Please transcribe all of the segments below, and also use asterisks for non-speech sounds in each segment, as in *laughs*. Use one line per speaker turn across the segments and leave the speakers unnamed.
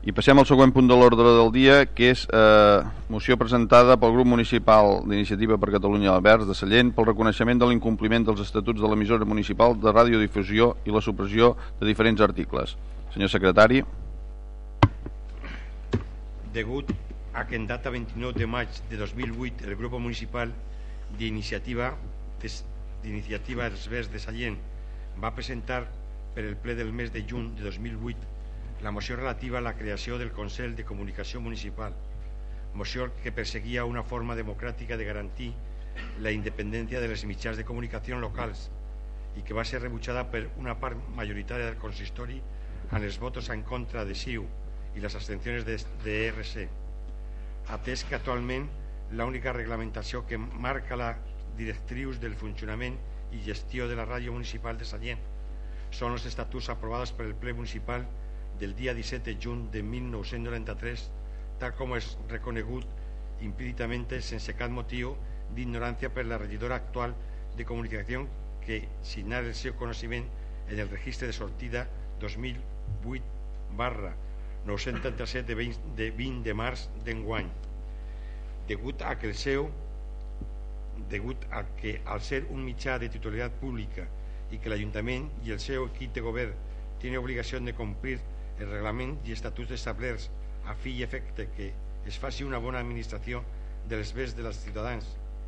I passem al següent punt de l'ordre del dia, que és eh, moció presentada pel grup municipal d'Iniciativa per Catalunya Verds de Sallent pel reconeixement de l'incompliment dels estatuts de l'emissora municipal de radiodifusió i la supressió de diferents articles. Senyor secretari.
Degut a que en data 29 de maig de 2008 el grup municipal d'iniciativa d'iniciativa Verds de Sallent va presentar per el ple del mes de juny de 2008 la moció relativa a la creació del Consell de Comunicació Municipal, moció que perseguia una forma democràtica de garantir la independència de les mitjans de comunicació locals i que va ser rebutjada per una part majoritària del consistori amb els vots en contra de SIU i les abstencions de, de RC. Atès que actualment l'única reglamentació que marca la directrius del funcionament i gestió de la ràdio municipal de Sallent són els estatuts aprovats per el ple municipal del dia 17 de juny de 1993, tal com és reconegut implícitament sense cap motiu d'ignorància per la regidora actual de comunicació que signar el seu coneixement en el registre de sortida 2008 barra 937 de 20 de, 20 de març d'enguany. Degut a que el seu degut a que al ser un mitjà de titularitat pública i que l'Ajuntament i el seu equip de govern tenen obligació de complir el reglament i estatuts establerts a fi i efecte que es faci una bona administració dels béns dels ciutadans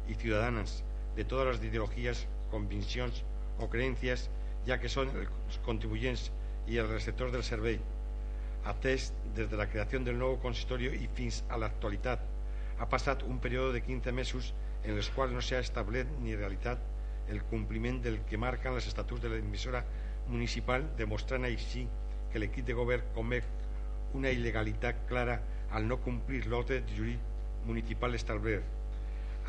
i ciutadanes de totes les ideologies, conviccions o creences, ja que són els contribuyents i els receptors del servei. Atès des de la creació del nou consistori i fins a l'actualitat, ha passat un període de 15 mesos en els quals no s'ha establert ni realitat el compliment del que marquen els estatuts de l'emissora municipal, demostrant així que l'equip de govern comet una il·legalitat clara al no complir l'ordre jurídic municipal establert,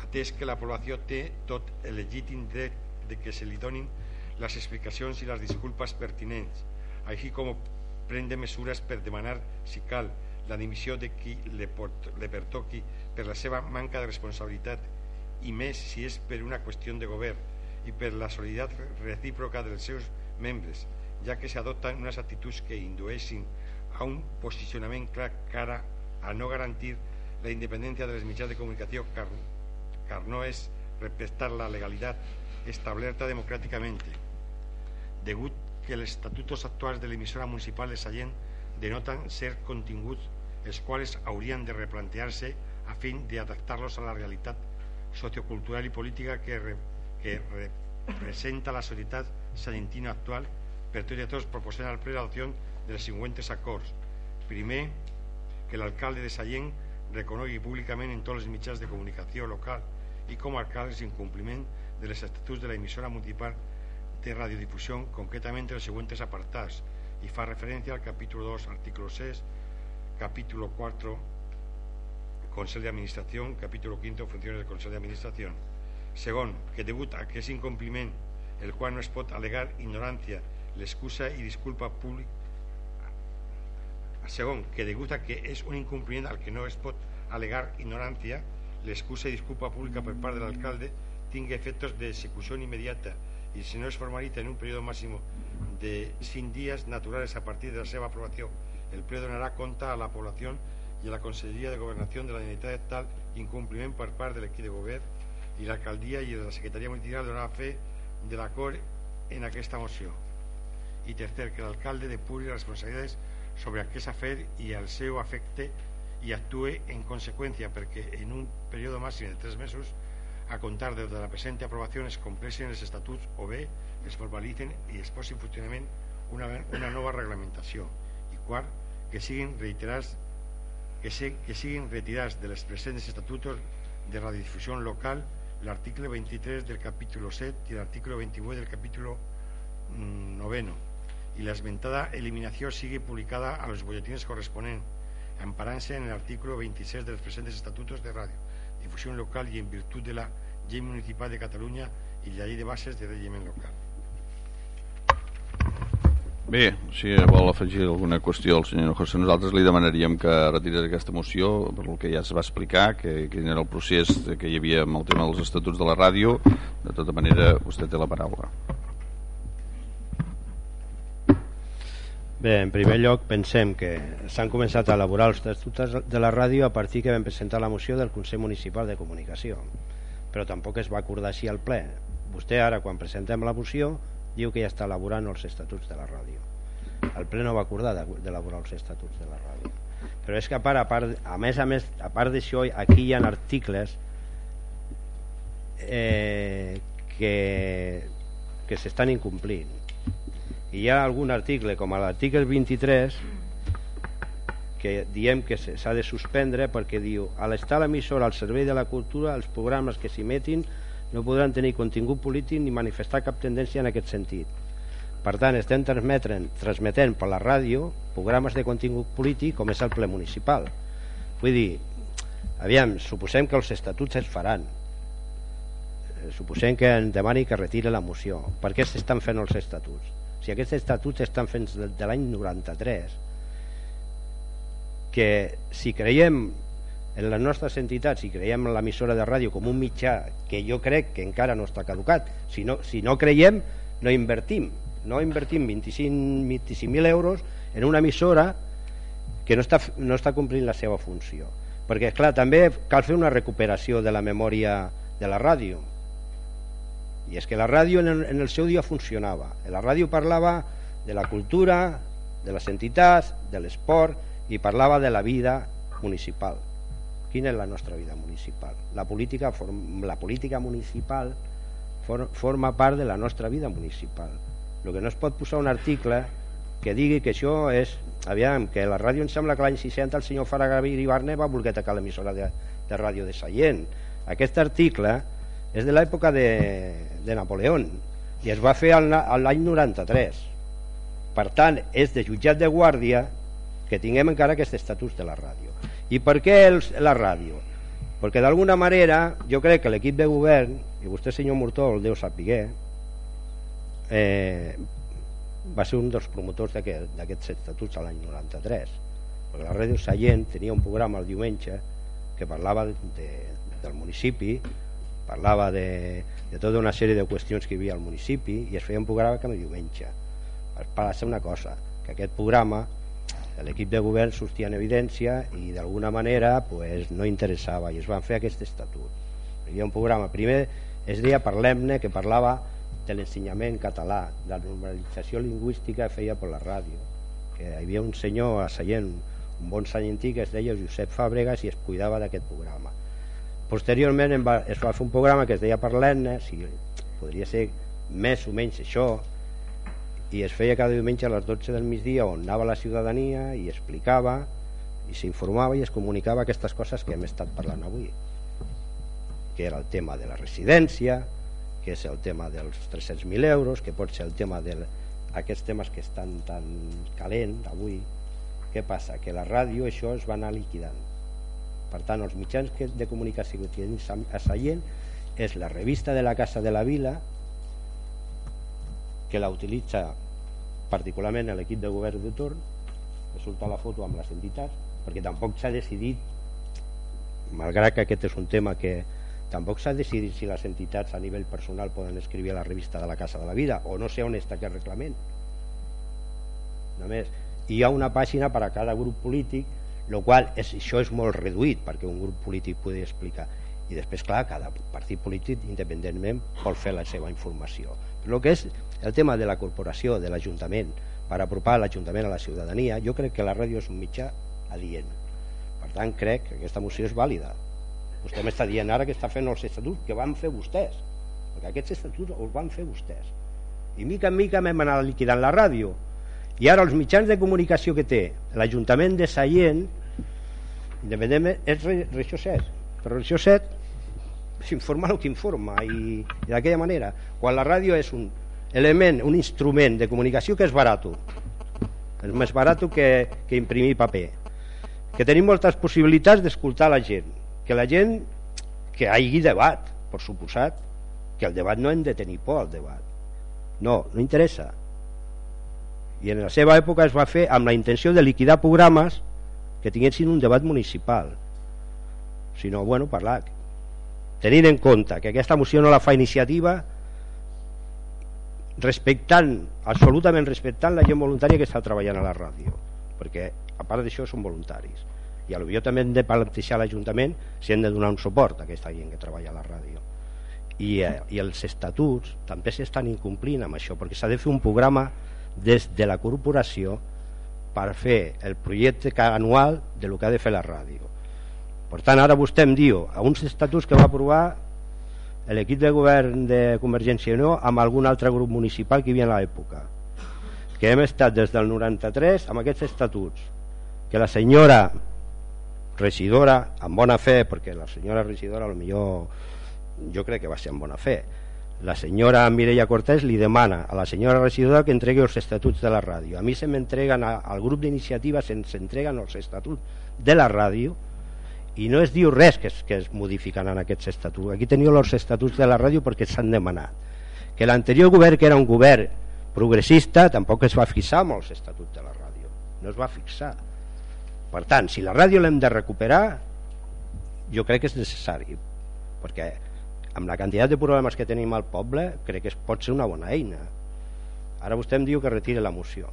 atès que la població té tot el legítim dret de que se li donin les explicacions i les disculpes pertinents, així com prendre mesures per demanar, si cal, la dimissió de qui le, pot, le pertoqui per la seva manca de responsabilitat i més si és per una qüestió de govern i per la solidaritat recíproca dels seus membres, ja que s'adopten unes actituds que indueixin a un posicionament clar cara a no garantir la independència de les mitjans de comunicació car, car no és respectar la legalitat establerta democràticament degut que els estatutos actuals de l'emissora municipal de Sallent denoten ser continguts els quals haurien de replantear-se a fin d'adaptar-los a la realitat sociocultural i política que, re, que representa la societat salentina actual i tots proposem al ple l'adopció dels següents acords. Primer, que l'alcalde de Sallent reconegui públicament en tots els mitjans de comunicació local i com a alcalde incompliment de les estatuts de la emissora municipal de radiodifusió, concretament els següents apartats, i fa referència al capítol 2, artículo 6, capítol 4, Consell d'Administració, capítol 5, Funcions del Consell d'Administració. Segon, que degut a que és incompliment el qual no es pot alegar ignorància l'excusa i disculpa públic segon, que degut a que és un incompliment al que no es pot alegar ignorància l'excusa i disculpa pública per part de l'alcalde tingui efectes d'execució immediata i si no es formalitza en un període màxim de 5 dies naturals a partir de la seva aprovació el ple donarà compte a la població i a la Conselleria de Governació de la Generalitat tal incompliment per part de l'equip de govern i l'alcaldia i la Secretaria Municipal donarà fe de l'acord en aquesta moció i tercer, que l'alcalde depuri les responsabilitats sobre aquest afer i el seu efecte i actue en conseqüència perquè en un període màxim de tres mesos a contar des de la present aprovació es compleixen els estatuts o bé es formalitzen i es posi en una, una nova reglamentació i quart, que siguin reiterats que, se, que siguin retirats de les presents estatuts de radiodifusió local l'article 23 del capítol 7 i l'article 28 del capítol mm, noveno y la esmentada eliminación sigue publicada a los boletines correspondientes, amparándose en el artículo 26 de los presentes estatutos de radio, difusión local y en virtud de la Ley Municipal de Cataluña y la Ley de Bases de régimen local.
Bé, si vol afegir alguna qüestió al senyor José, nosaltres li demanaríem que retirés aquesta moció per el que ja es va explicar, que, que era el procés que hi havia amb el tema dels estatuts de la ràdio. De tota manera, vostè té la paraula.
Bé, en primer lloc pensem que s'han començat a elaborar els estatuts de la ràdio a partir que vam presentar la moció del Consell Municipal de Comunicació. Però tampoc es va acordar així al ple. Vostè ara quan presentem la moció diu que ja està elaborant els estatuts de la ràdio. El ple no va acordar d'elaborar els estatuts de la ràdio. Però és que a part, a, part, a més a més a part d'això aquí hi ha articles eh, que, que s'estan incomplint hi ha algun article com l'article 23 que diem que s'ha de suspendre perquè diu a l'estar l'emissora al servei de la cultura els programes que s'emetin no podran tenir contingut polític ni manifestar cap tendència en aquest sentit. Per tant estem transmetent, transmetent per la ràdio programes de contingut polític com és el ple municipal. Vull dir aviam, suposem que els estatuts es faran. Eh, suposem que en demani que retire la moció. Per què s'estan fent els estatuts si aquests estatuts estan fets de, de l'any 93 que si creiem en les nostres entitats i creiem en l'emissora de ràdio com un mitjà que jo crec que encara no està caducat si no, si no creiem no invertim. No invertim 25.000 25 euros en una emissora que no està, no està complint la seva funció. Perquè clar, també cal fer una recuperació de la memòria de la ràdio i és que la ràdio en el, en el seu dia funcionava. La ràdio parlava de la cultura de les entitats, de l'esport i parlava de la vida municipal. Quina és la nostra vida municipal? La política, la política municipal forma part de la nostra vida municipal. El que no es pot posar un article que digui que això és aviam, que la ràdio em sembla que l'any 60 el senyor i Barne va voler tacar l'emissora de, de ràdio de Sallent. Aquest article és de l'època de, de Napoleón i es va fer l'any 93 per tant és de jutjat de guàrdia que tinguem encara aquest estatus de la ràdio. I per què els, la ràdio? perquè d'alguna manera jo crec que l'equip de govern i vostè senyor Murtol deu sapiguer eh, va ser un dels promotors d'aquests aquest, estatuts l'any 93 perquè la ràdio Sallent tenia un programa el diumenge que parlava de, del municipi parlava de, de tota una sèrie de qüestions que hi havia al municipi i es feia un programa cada diumenge per ser una cosa, que aquest programa l'equip de govern sortia en evidència i d'alguna manera pues, no interessava i es van fer aquest estatut. Hi havia un programa, primer es deia Parlem-ne que parlava de l'ensenyament català de la normalització lingüística que feia per la ràdio. Que hi havia un senyor a Sallent un bon sallentí que es deia Josep Fàbregas i es cuidava d'aquest programa posteriorment va, es va fer un programa que es deia Parlem-ne si podria ser més o menys això i es feia cada diumenge a les 12 del migdia on anava la ciutadania i explicava i s'informava i es comunicava aquestes coses que hem estat parlant avui que era el tema de la residència que és el tema dels 300.000 euros que pot ser el tema d'aquests temes que estan tan calent avui què passa? que la ràdio això es va anar liquidant per tant, els mitjans de comunicació que tenim a Sallent és la revista de la Casa de la Vila, que la utilitza particularment l'equip de govern de torn, que surta la foto amb les entitats, perquè tampoc s'ha decidit, malgrat que aquest és un tema que tampoc s'ha decidit si les entitats a nivell personal poden escriure a la revista de la Casa de la Vida, o no sé on està aquest reglament. Només hi ha una pàgina per a cada grup polític el qual és, això és molt reduït perquè un grup polític pugui explicar. I després clar, cada partit polític independentment vol fer la seva informació. Però el que és el tema de la corporació de l'Ajuntament per apropar l'Ajuntament a la ciutadania jo crec que la ràdio és un mitjà adient. Per tant crec que aquesta moció és vàlida. Vostè m'està dient ara que està fent els estatuts que van fer vostès. Perquè aquests estatuts els van fer vostès. I mica en mica m'hem anat liquidant la ràdio i ara els mitjans de comunicació que té l'Ajuntament de Sallent independentment és regió 7 però regió 7 s'informa el que informa i, i d'aquella manera. Quan la ràdio és un element, un instrument de comunicació que és barat és més barat que, que imprimir paper. Que tenim moltes possibilitats d'escoltar la gent. Que la gent que hi hagi debat per suposat. Que el debat no hem de tenir por al debat. No, no interessa i en la seva època es va fer amb la intenció de liquidar programes que tinguessin un debat municipal. Sinó, bueno, parlar tenint en compte que aquesta moció no la fa iniciativa respectant, absolutament respectant la gent voluntària que està treballant a la ràdio perquè a part d'això són voluntaris. I potser també hem de plantejar a l'Ajuntament si hem de donar un suport a aquesta gent que treballa a la ràdio. I, eh, i els estatuts també s'estan incomplint amb això perquè s'ha de fer un programa des de la corporació per fer el projecte anual de lo que ha de fer la ràdio. Per tant ara vostè em diu a uns estatuts que va aprovar l'equip de govern de Convergència i Unió amb algun altre grup municipal que hi havia en l'època. Que hem estat des del 93 amb aquests estatuts. Que la senyora regidora amb bona fe perquè la senyora regidora millor jo crec que va ser amb bona fe la senyora Mireia Cortés li demana a la senyora regidora que entregui els estatuts de la ràdio. A mi se m'entreguen al grup d'iniciativa se'ns entreguen els estatuts de la ràdio i no es diu res que es, que es modifiquen en aquests estatuts. Aquí teniu els estatuts de la ràdio perquè s'han demanat. Que l'anterior govern que era un govern progressista tampoc es va fixar amb els estatuts de la ràdio. No es va fixar. Per tant, si la ràdio l'hem de recuperar jo crec que és necessari perquè amb la quantitat de problemes que tenim al poble crec que es pot ser una bona eina. Ara vostè em diu que retire la moció.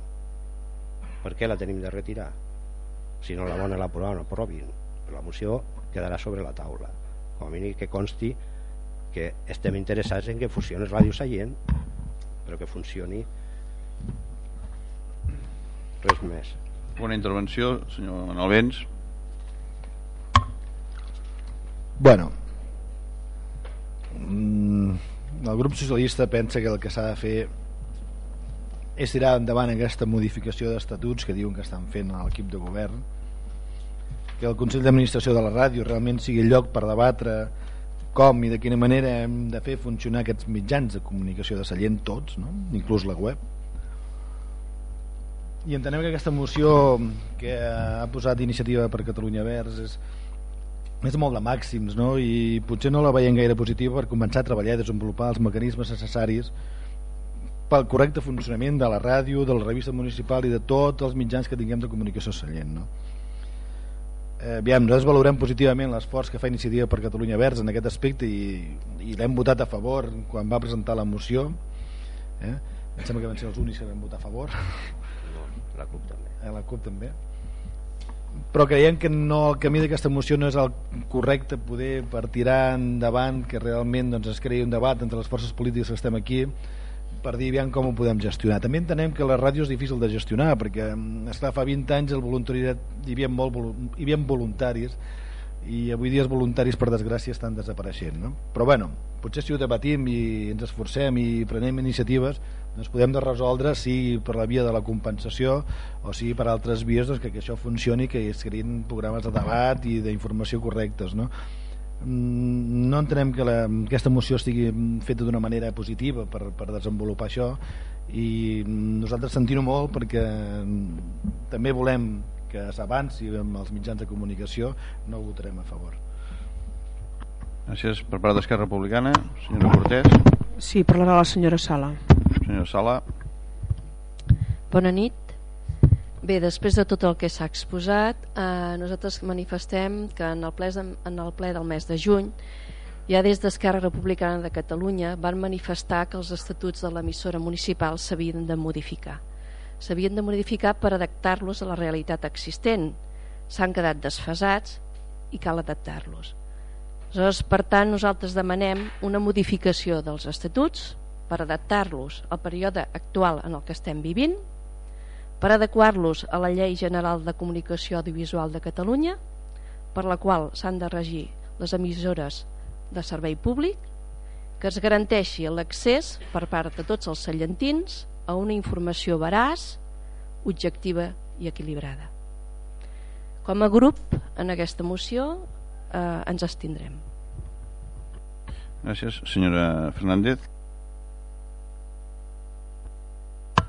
Per què la tenim de retirar? Si no la bona la no aprovin. La moció quedarà sobre la taula. Com a mínim que consti que estem interessats en que funcioni Ràdio Sallent però que funcioni res més.
Una intervenció senyor Manuel Vents
bueno el grup socialista pensa que el que s'ha de fer és tirar endavant aquesta modificació d'estatuts que diuen que estan fent l'equip de govern que el Consell d'Administració de la ràdio realment sigui lloc per debatre com i de quina manera hem de fer funcionar aquests mitjans de comunicació de Sallent tots, no? inclús la web i entenem que aquesta moció que ha posat Iniciativa per Catalunya Verds és, és molt de màxims no? i potser no la veiem gaire positiva per començar a treballar i desenvolupar els mecanismes necessaris pel correcte funcionament de la ràdio, de la revista municipal i de tots els mitjans que tinguem de comunicació Sallent no? eh, aviam, nosaltres valorem positivament l'esforç que fa Iniciativa per Catalunya Verds en aquest aspecte i, i l'hem votat a favor quan va presentar la moció eh? em sembla que van ser els únics que vam votar a favor
no, la CUP també
eh, la CUP també però creiem que no, el camí d'aquesta moció no és el correcte poder per tirar endavant que realment doncs, es creï un debat entre les forces polítiques que estem aquí per dir aviam com ho podem gestionar. També entenem que la ràdio és difícil de gestionar perquè mm, esclar, fa 20 anys el voluntariat hi havia, molt, hi havia voluntaris i avui dia els voluntaris per desgràcia estan desapareixent no? però bueno, potser si ho debatim i ens esforcem i prenem iniciatives doncs podem de resoldre si per la via de la compensació o si per altres vies doncs, que, que això funcioni que es creïn programes de debat i d'informació correctes no? Mm, no entenem que la, aquesta moció estigui feta d'una manera positiva per, per desenvolupar això i nosaltres sentim molt perquè també volem que s'avanci amb els mitjans de comunicació no ho votarem a favor.
Gràcies. Per part d'Esquerra Republicana senyora Cortés.
Sí, parlarà la senyora Sala
Senyora Sala
Bona nit Bé, després de tot el que s'ha exposat, eh, nosaltres manifestem que en el, ple, en el ple del mes de juny ja des d'Esquerra Republicana de Catalunya van manifestar que els estatuts de l'emissora municipal s'havien de modificar. S'havien de modificar per adaptar-los a la realitat existent. S'han quedat desfasats i cal adaptar-los. Per tant, nosaltres demanem una modificació dels estatuts per adaptar-los al període actual en el que estem vivint per adequar-los a la Llei General de Comunicació Audiovisual de Catalunya, per la qual s'han de regir les emissores de servei públic, que es garanteixi l'accés per part de tots els cellentins a una informació veraç, objectiva i equilibrada. Com a grup, en aquesta moció eh, ens estindrem.
Gràcies. Senyora Fernández.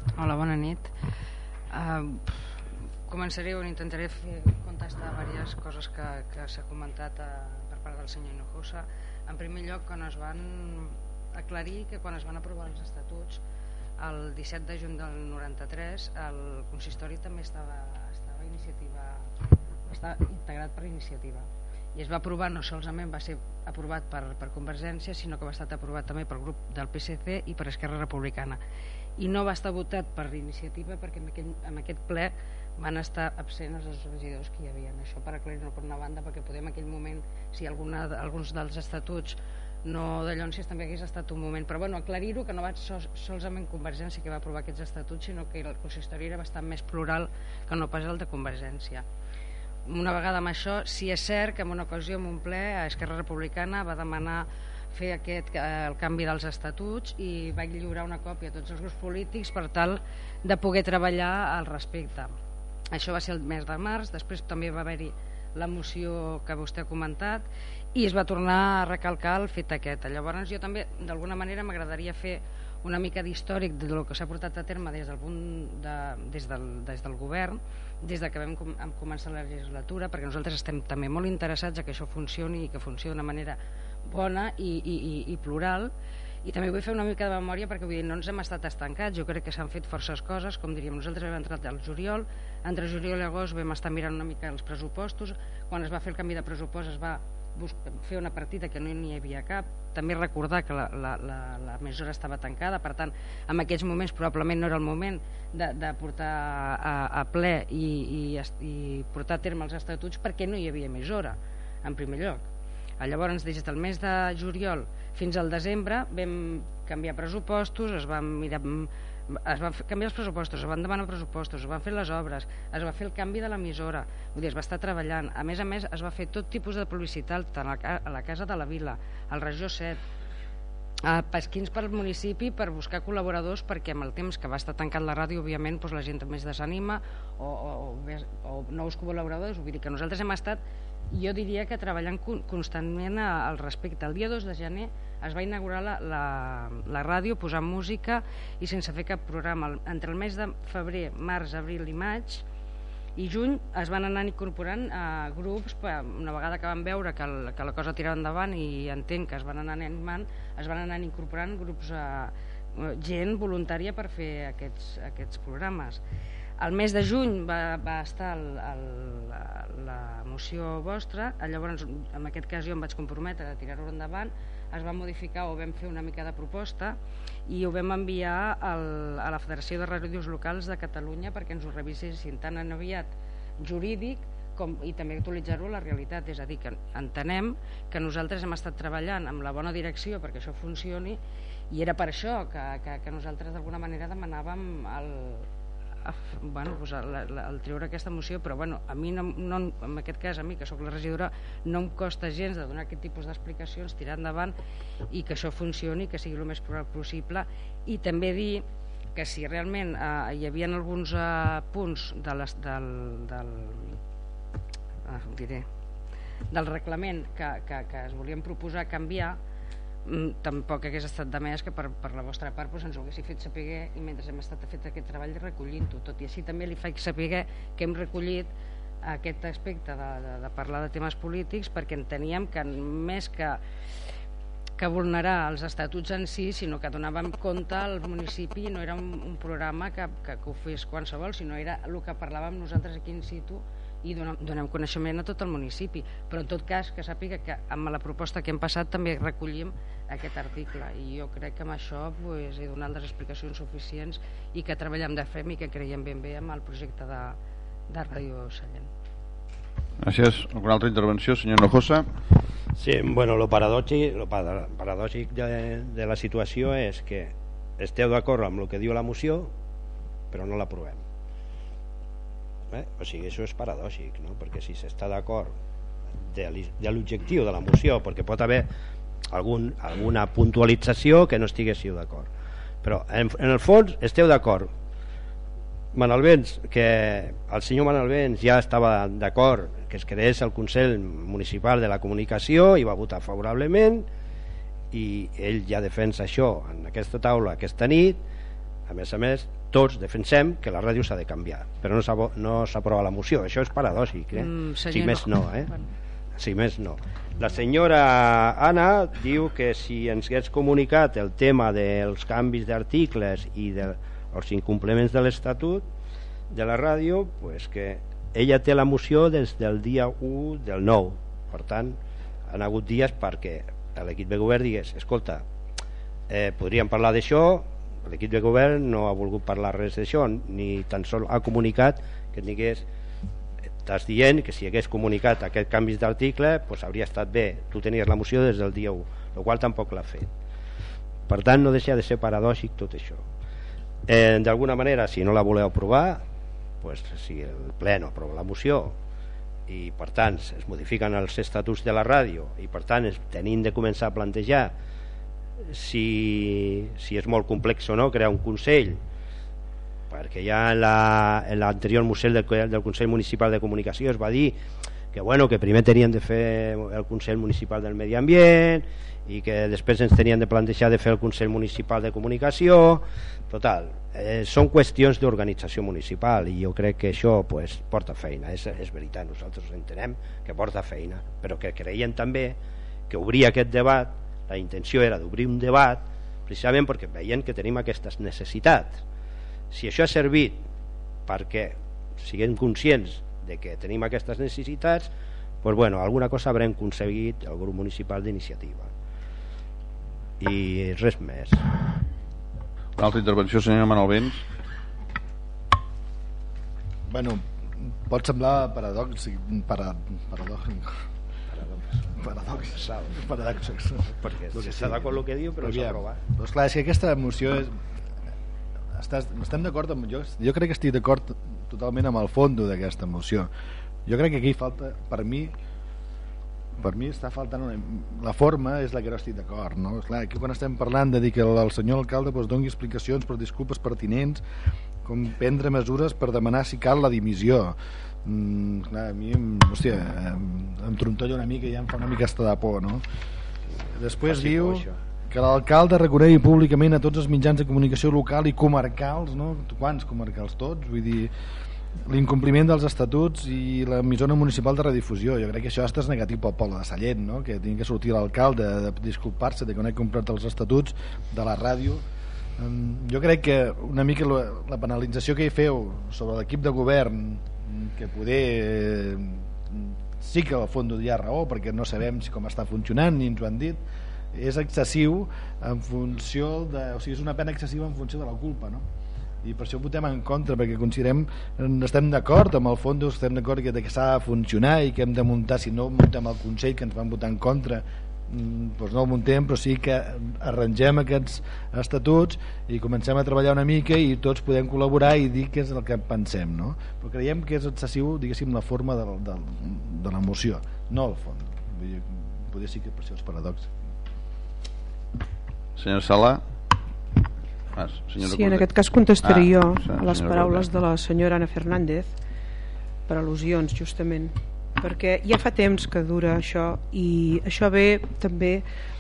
Hola, bona nit. Uh, començaré o intentaré fer, contestar diverses coses que, que s'ha comentat a, eh, per part del senyor Hinojosa. En primer lloc, quan es van aclarir que quan es van aprovar els estatuts el 17 de juny del 93 el consistori també estava, estava iniciativa estava integrat per iniciativa i es va aprovar, no solament va ser aprovat per, per Convergència, sinó que va estar aprovat també pel grup del PSC i per Esquerra Republicana. I no va estar votat per iniciativa perquè en aquest, en aquest ple van estar absents els regidors que hi havia. Això per aclarir-ho per una banda, perquè podem en aquell moment, si alguna, alguns dels estatuts no de Llonsis també hagués estat un moment però bueno, aclarir-ho que no va sol, solament Convergència que va aprovar aquests estatuts sinó que el consistori era bastant més plural que no pas el de Convergència una vegada amb això, sí és cert que en una ocasió en un ple Esquerra Republicana va demanar fer aquest, eh, el canvi dels estatuts i va lliurar una còpia a tots els grups polítics per tal de poder treballar al respecte això va ser el mes de març després també va haver-hi la moció que vostè ha comentat i es va tornar a recalcar el fet aquest. Llavors jo també d'alguna manera m'agradaria fer una mica d'històric de lo que s'ha portat a terme des del, punt de, des del, des del govern, des de que vam com, començar la legislatura, perquè nosaltres estem també molt interessats a que això funcioni i que funcioni d'una manera bona i, i, i, i plural, i també vull fer una mica de memòria perquè vull dir, no ens hem estat estancats, jo crec que s'han fet forces coses, com diríem, nosaltres vam entrar al juliol, entre juliol i agost vam estar mirant una mica els pressupostos, quan es va fer el canvi de pressupost es va fer una partida que no n'hi havia cap, també recordar que la, la, la, la mesura estava tancada, per tant, en aquests moments probablement no era el moment de, de portar a, a ple i, i, i portar a terme els estatuts perquè no hi havia mesura, en primer lloc. Llavors, des del mes de juliol fins al desembre vam canviar pressupostos, es van mirar es van canviar els pressupostos, es van demanar pressupostos, es van fer les obres, es va fer el canvi de l'emissora, vull dir, es va estar treballant. A més a més, es va fer tot tipus de publicitat, tant a la Casa de la Vila, al Regió 7, a pesquins per municipi per buscar col·laboradors perquè amb el temps que va estar tancat la ràdio òbviament doncs la gent més desanima o, o, o, o nous col·laboradors vull dir que nosaltres hem estat jo diria que treballant constantment al respecte. El dia 2 de gener es va inaugurar la, la, la ràdio posant música i sense fer cap programa. Entre el mes de febrer, març, abril i maig i juny es van anar incorporant eh, grups, una vegada que van veure que, el, que la cosa tirava endavant i entenc que es van anar animant, es van anar incorporant grups, eh, gent voluntària per fer aquests, aquests programes. El mes de juny va, va estar el, el, la, la moció vostra, llavors en aquest cas jo em vaig comprometre a tirar-ho endavant, es va modificar o vam fer una mica de proposta i ho vam enviar al, a la Federació de Ràdios Locals de Catalunya perquè ens ho revisessin tan en aviat jurídic com, i també actualitzar-ho a la realitat, és a dir, que entenem que nosaltres hem estat treballant amb la bona direcció perquè això funcioni i era per això que, que, que nosaltres d'alguna manera demanàvem el, bueno, pues, el, el treure aquesta moció però bueno, a mi no, no, en aquest cas a mi que sóc la regidora no em costa gens de donar aquest tipus d'explicacions tirar endavant i que això funcioni que sigui el més possible. I també dir que si realment eh, hi havia alguns eh, punts de les, del, del, ah, diré, del reglament que, que, que es volien proposar canviar tampoc hagués estat de més que per, per la vostra part doncs, ens ho haguessi fet saber i mentre hem estat fet aquest treball recollint-ho tot. I així també li faig saber que hem recollit aquest aspecte de, de, de parlar de temes polítics perquè enteníem que més que que vulnerar els estatuts en si, sinó que donàvem compte al municipi, no era un, un programa que, que, que ho fes qualsevol, sinó era el que parlàvem nosaltres aquí in situ i donem, donem coneixement a tot el municipi però en tot cas que sàpiga que amb la proposta que hem passat també recollim aquest article i jo crec que amb això pues, he donat les explicacions suficients i que treballem de fem i que creiem ben bé amb el projecte de, de Ràdio Sallent
Gràcies. Alguna altra intervenció, senyor Nojosa?
Sí, bueno, lo paradòxic, lo paradòxic de, de la situació és que esteu d'acord amb el que diu la moció però no l'aprovem Eh? O sigui, això és paradòxic, no? perquè si s'està d'acord de l'objectiu de la moció, perquè pot haver algun, alguna puntualització que no estiguéssiu d'acord. Però en, en el fons esteu d'acord. Manalbens, que el senyor Manalbens ja estava d'acord que es creés el Consell Municipal de la Comunicació i va votar favorablement i ell ja defensa això en aquesta taula aquesta nit a més a més tots defensem que la ràdio s'ha de canviar però no s'aprova no la moció. Això és paradòxic eh? mm, si més no eh? si més no. La senyora Anna diu que si ens hagués comunicat el tema dels canvis d'articles i dels incompliments de l'Estatut de la ràdio pues que ella té la moció des del dia 1 del 9 per tant han hagut dies perquè l'equip de govern digués escolta, eh, podríem parlar d'això l'equip de govern no ha volgut parlar res d'això ni tan sol ha comunicat que digués estàs dient que si hagués comunicat aquest canvi d'article pues hauria estat bé, tu tenies la moció des del dia 1 el qual tampoc l'ha fet. Per tant no deixa de ser paradòxic tot això. Eh, d'alguna manera si no la voleu aprovar pues, si el ple no aprova la moció i per tant es modifiquen els estatuts de la ràdio i per tant tenim de començar a plantejar si, si és molt complex o no crear un Consell perquè ja en l'anterior Museu del, del Consell Municipal de Comunicació es va dir que, bueno, que primer tenien de fer el Consell Municipal del Medi Ambient i que després ens tenien de plantejar de fer el Consell Municipal de Comunicació. Total, eh, són qüestions d'organització municipal i jo crec que això pues, porta feina. És, és veritat, nosaltres entenem que porta feina però que creiem també que obrir aquest debat la intenció era d'obrir un debat precisament perquè veien que tenim aquestes necessitats. Si això ha servit perquè siguem conscients de que tenim aquestes necessitats pues bueno, alguna cosa haurem aconseguit el grup municipal d'iniciativa. I res més.
Una altra intervenció senyor Manuel Vents.
Bueno, pot semblar paradox para, paradox paradoxal.
Paradoxes perquè s'ha d'acord el que diu però s'ha aprovat
però esclar, és que aquesta moció és, estàs, estem d'acord amb jo, jo crec que estic d'acord totalment amb el fons d'aquesta moció jo crec que aquí falta per mi per mi està faltant una... la forma és la que no estic d'acord no? Esclar, aquí quan estem parlant de dir que el, el senyor alcalde doncs, doni explicacions per disculpes pertinents com prendre mesures per demanar si cal la dimissió mm, clar, a mi hòstia, em, em trontolla una mica i ja em fa una mica de por no? després Faci diu que l'alcalde reconegui públicament a tots els mitjans de comunicació local i comarcals no? quants comarcals tots? vull dir l'incompliment dels estatuts i l'emissora municipal de redifusió jo crec que això és negatiu pel poble de Sallent no? que tingui que sortir l'alcalde de disculpar-se de que no he comprat els estatuts de la ràdio jo crec que una mica la penalització que hi feu sobre l'equip de govern que poder sí que al fons hi ha raó perquè no sabem si com està funcionant ni ens ho han dit és excessiu en funció de, o sigui és una pena excessiva en funció de la culpa no? i per això votem en contra perquè considerem estem d'acord amb el fons estem d'acord que, que s'ha de funcionar i que hem de muntar si no muntem el Consell que ens van votar en contra doncs no el muntem però sí que arrangem aquests estatuts i comencem a treballar una mica i tots podem col·laborar i dir què és el que pensem no? però creiem que és excessiu diguéssim la forma de, de, de la moció no el fons. Vull dir, poder sí que per això és paradox.
Senyor Sala?
Ah, sí, en aquest cas contestaré ah, jo a les paraules de la senyora Ana Fernández per al·lusions justament perquè ja fa temps que dura això i això ve també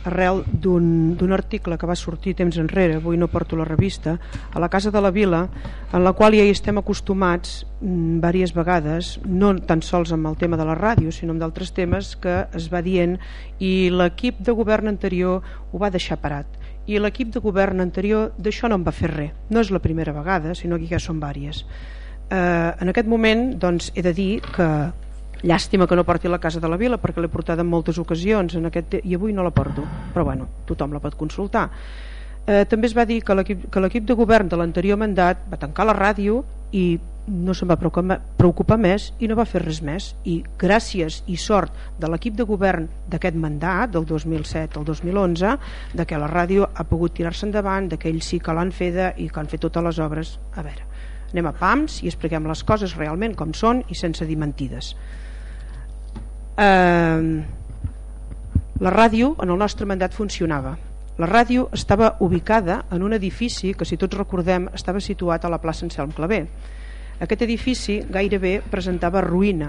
arrel d'un article que va sortir temps enrere, avui no porto la revista, a la Casa de la Vila, en la qual ja hi estem acostumats mm, diverses vegades, no tan sols amb el tema de la ràdio, sinó amb d'altres temes que es va dient i l'equip de govern anterior ho va deixar parat. I l'equip de govern anterior d'això no en va fer res no és la primera vegada, sinó que ja són vàries. Eh, en aquest moment doncs, he de dir que llàstima que no porti la Casa de la Vila perquè l'he portada en moltes ocasions en aquest i avui no la porto. Però bueno, tothom la pot consultar. Eh, també es va dir que l'equip de govern de l'anterior mandat va tancar la ràdio i no se'n va preocupar més i no va fer res més. I gràcies i sort de l'equip de govern d'aquest mandat del 2007 al 2011 de que la ràdio ha pogut tirar-se endavant de que ells sí que l'han fet i que han fet totes les obres. A veure, anem a pams i expliquem les coses realment com són i sense dir mentides eh, la ràdio en el nostre mandat funcionava. La ràdio estava ubicada en un edifici que si tots recordem estava situat a la plaça Anselm Clavé aquest edifici gairebé presentava ruïna.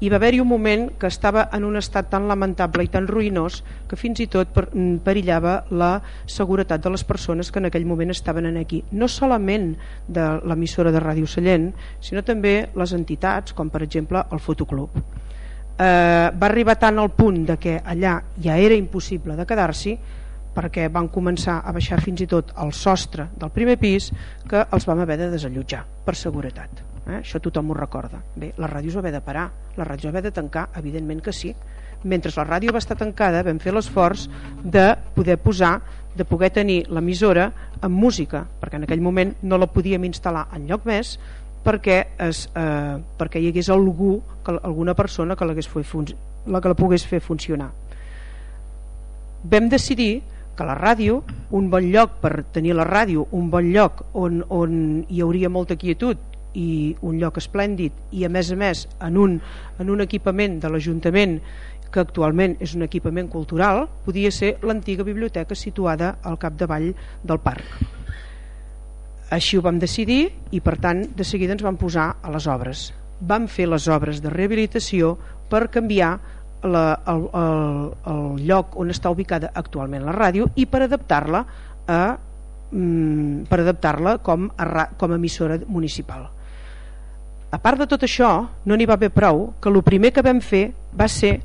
I va haver-hi un moment que estava en un estat tan lamentable i tan ruïnós que fins i tot mm, perillava la seguretat de les persones que en aquell moment estaven aquí, no solament de l'emissora de Ràdio Sallent, sinó també les entitats, com per exemple el Fotoclub eh, va arribar tant al punt de que allà ja era impossible de quedar-s'hi perquè van començar a baixar fins i tot el sostre del primer pis que els vam haver de desallotjar per seguretat eh? això tothom ho recorda bé, la ràdio es va haver de parar la ràdio va haver de tancar, evidentment que sí mentre la ràdio va estar tancada vam fer l'esforç de poder posar de poder tenir l'emissora amb música perquè en aquell moment no la podíem instal·lar en lloc més perquè, es, eh, perquè hi hagués algú que, alguna persona que, la que la pogués fer funcionar vam decidir que la ràdio, un bon lloc per tenir la ràdio, un bon lloc on, on hi hauria molta quietud i un lloc esplèndid i a més a més en un, en un equipament de l'Ajuntament que actualment és un equipament cultural, podia ser l'antiga biblioteca situada al capdavall del parc. Així ho vam decidir i per tant de seguida ens vam posar a les obres. Vam fer les obres de rehabilitació per canviar la, el, el, el lloc on està ubicada actualment la ràdio i per adaptar-la a mm, per adaptar-la com, com a emissora municipal. A part de tot això, no n'hi va haver prou que el primer que vam fer va ser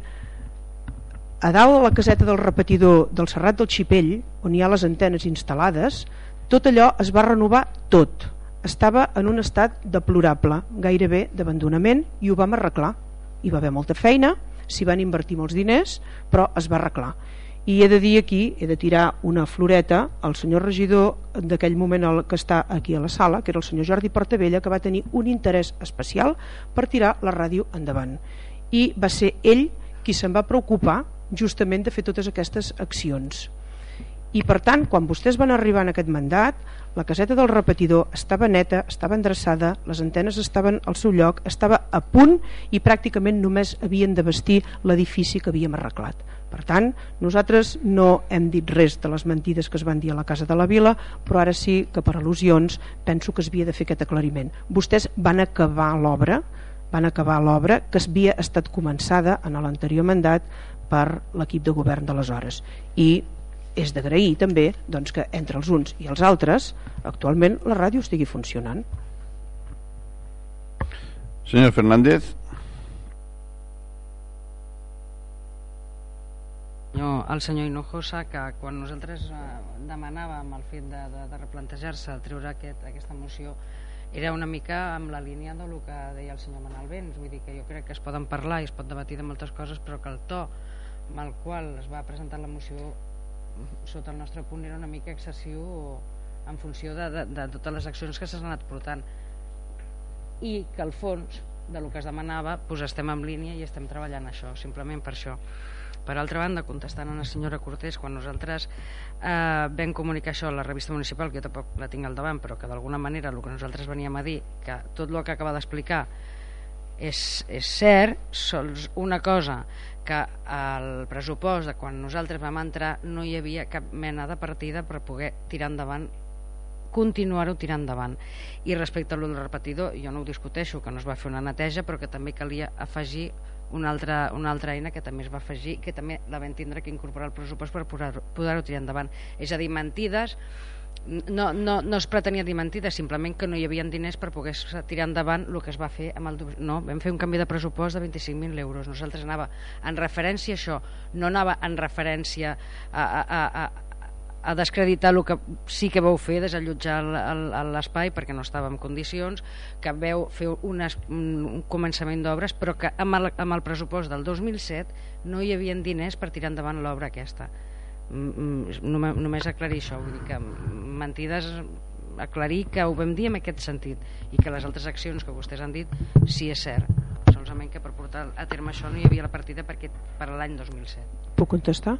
a dalt de la caseta del repetidor del Serrat del Xipell, on hi ha les antenes instal·lades, tot allò es va renovar tot. Estava en un estat deplorable, gairebé d'abandonament, i ho vam arreglar. Hi va haver molta feina, s'hi van invertir molts diners, però es va arreglar. I he de dir aquí, he de tirar una floreta al senyor regidor d'aquell moment el que està aquí a la sala, que era el senyor Jordi Portavella, que va tenir un interès especial per tirar la ràdio endavant. I va ser ell qui se'n va preocupar justament de fer totes aquestes accions i per tant quan vostès van arribar en aquest mandat la caseta del repetidor estava neta, estava endreçada, les antenes estaven al seu lloc, estava a punt i pràcticament només havien de vestir l'edifici que havíem arreglat. Per tant, nosaltres no hem dit res de les mentides que es van dir a la Casa de la Vila, però ara sí que per al·lusions penso que es havia de fer aquest aclariment. Vostès van acabar l'obra, van acabar l'obra que havia estat començada en l'anterior mandat per l'equip de govern d'aleshores i és d'agrair també doncs, que entre els uns i els altres actualment la ràdio estigui funcionant.
Senyor Fernández?
El senyor Hinojosa que quan nosaltres eh, demanàvem el fet de, de, de replantejar-se treure aquest, aquesta moció era una mica amb la línia del que deia el senyor Manal Vents. Vull dir que jo crec que es poden parlar i es pot debatir de moltes coses però que el to amb el qual es va presentar la moció sota el nostre punt era una mica excessiu en funció de, de, de totes les accions que s'han anat portant. I que al fons de lo que es demanava doncs estem en línia i estem treballant això, simplement per això. Per altra banda, contestant a la senyora Cortés quan nosaltres eh, vam comunicar això a la revista municipal, que jo tampoc la tinc al davant però que d'alguna manera el que nosaltres veníem a dir que tot el que acaba d'explicar és, és cert, sols una cosa que el pressupost de quan nosaltres vam entrar no hi havia cap mena de partida per poder tirar endavant continuar-ho tirant endavant. I respecte a del repetidor jo no ho discuteixo que no es va fer una neteja però que també calia afegir una altra, una altra eina que també es va afegir que també la vam tindre que incorporar al pressupost per poder-ho poder tirar endavant. És a dir, mentides no, no, no es pretenia dir mentida, simplement que no hi havia diners per poder tirar endavant el que es va fer amb el... No, vam fer un canvi de pressupost de 25.000 euros. Nosaltres anava en referència a això, no anava en referència a, a, a, a descreditar el que sí que vau fer, desallotjar l'espai perquè no estava en condicions, que veu fer unes, un començament d'obres, però que amb el, amb el pressupost del 2007 no hi havia diners per tirar endavant l'obra aquesta només aclarir això vull dir que mentides aclarir que ho vam dir en aquest sentit i que les altres accions que vostès han dit sí és cert solament que per portar a terme això no hi havia la partida perquè per l'any 2007
Puc contestar?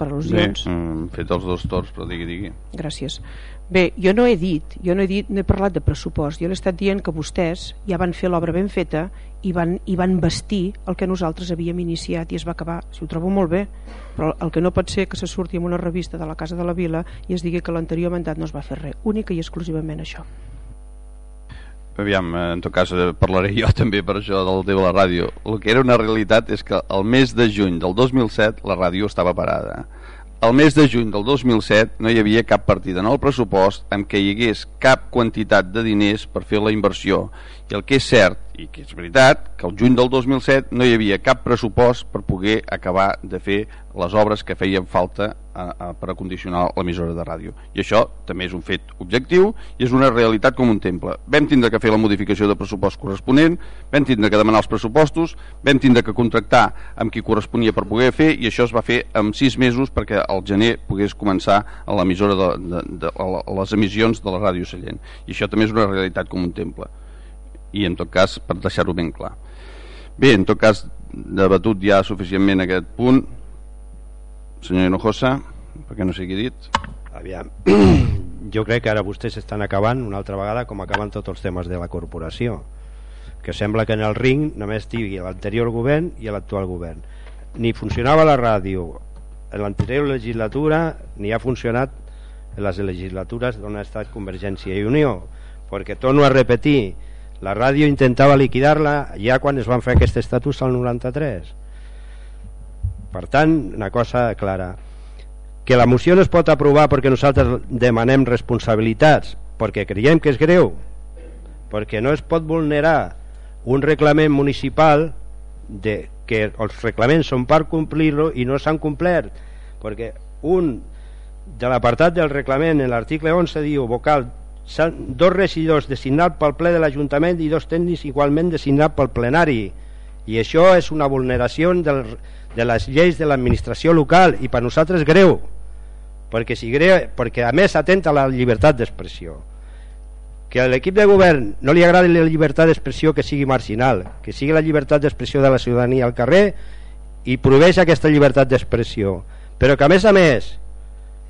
per al·lusions.
Bé, mm, fet els dos torns, però digui, digui.
Gràcies. Bé, jo no he dit, jo no he dit, no he parlat de pressupost, jo l'he estat dient que vostès ja van fer l'obra ben feta i van, i van vestir el que nosaltres havíem iniciat i es va acabar, si ho trobo molt bé però el que no pot ser que se surti en una revista de la Casa de la Vila i es digui que l'anterior mandat no es va fer res, única i exclusivament això
Aviam, en tot cas eh, parlaré jo *laughs* també per això del de la ràdio. El que era una realitat és que el mes de juny del 2007 la ràdio estava parada. El mes de juny del 2007 no hi havia cap partida en el pressupost en què hi hagués cap quantitat de diners per fer la inversió. I el que és cert, i que és veritat que el juny del 2007 no hi havia cap pressupost per poder acabar de fer les obres que feien falta a, a, per acondicionar l'emissora de ràdio. I això també és un fet objectiu i és una realitat com un temple. Vam tindre que fer la modificació de pressupost corresponent vam tindre que demanar els pressupostos vam tindre que contractar amb qui corresponia per poder fer i això es va fer en sis mesos perquè al gener pogués començar a l'emissora de, de, de, de, les emissions de la ràdio Sallent. I això també és una realitat com un temple. I en tot cas per deixar-ho ben clar. Bé, en tot cas debatut ja suficientment aquest punt senyor Hinojosa perquè no sigui dit?
Aviam *clears throat* jo crec que ara vostès estan acabant una altra vegada com acaben tots els temes de la corporació que sembla que en el ring només tingui l'anterior govern i l'actual govern. Ni funcionava la ràdio en l'anterior legislatura ni ha funcionat en les legislatures d'on ha estat Convergència i Unió perquè torno a repetir la ràdio intentava liquidar-la ja quan es van fer aquest estatus al 93 per tant una cosa clara. Que la moció no es pot aprovar perquè nosaltres demanem responsabilitats perquè creiem que és greu perquè no es pot vulnerar un reglament municipal de que els reglaments són per complir-lo i no s'han complert perquè un de l'apartat del reglament en l'article 11 diu vocal dos regidors designats pel ple de l'Ajuntament i dos tècnics igualment designats pel plenari i això és una vulneració del, de les lleis de l'administració local i per nosaltres greu perquè, si greu, perquè a més atenta a la llibertat d'expressió. Que a l'equip de govern no li agradi la llibertat d'expressió que sigui marginal que sigui la llibertat d'expressió de la ciutadania al carrer i prohibeix aquesta llibertat d'expressió. Però que a més a més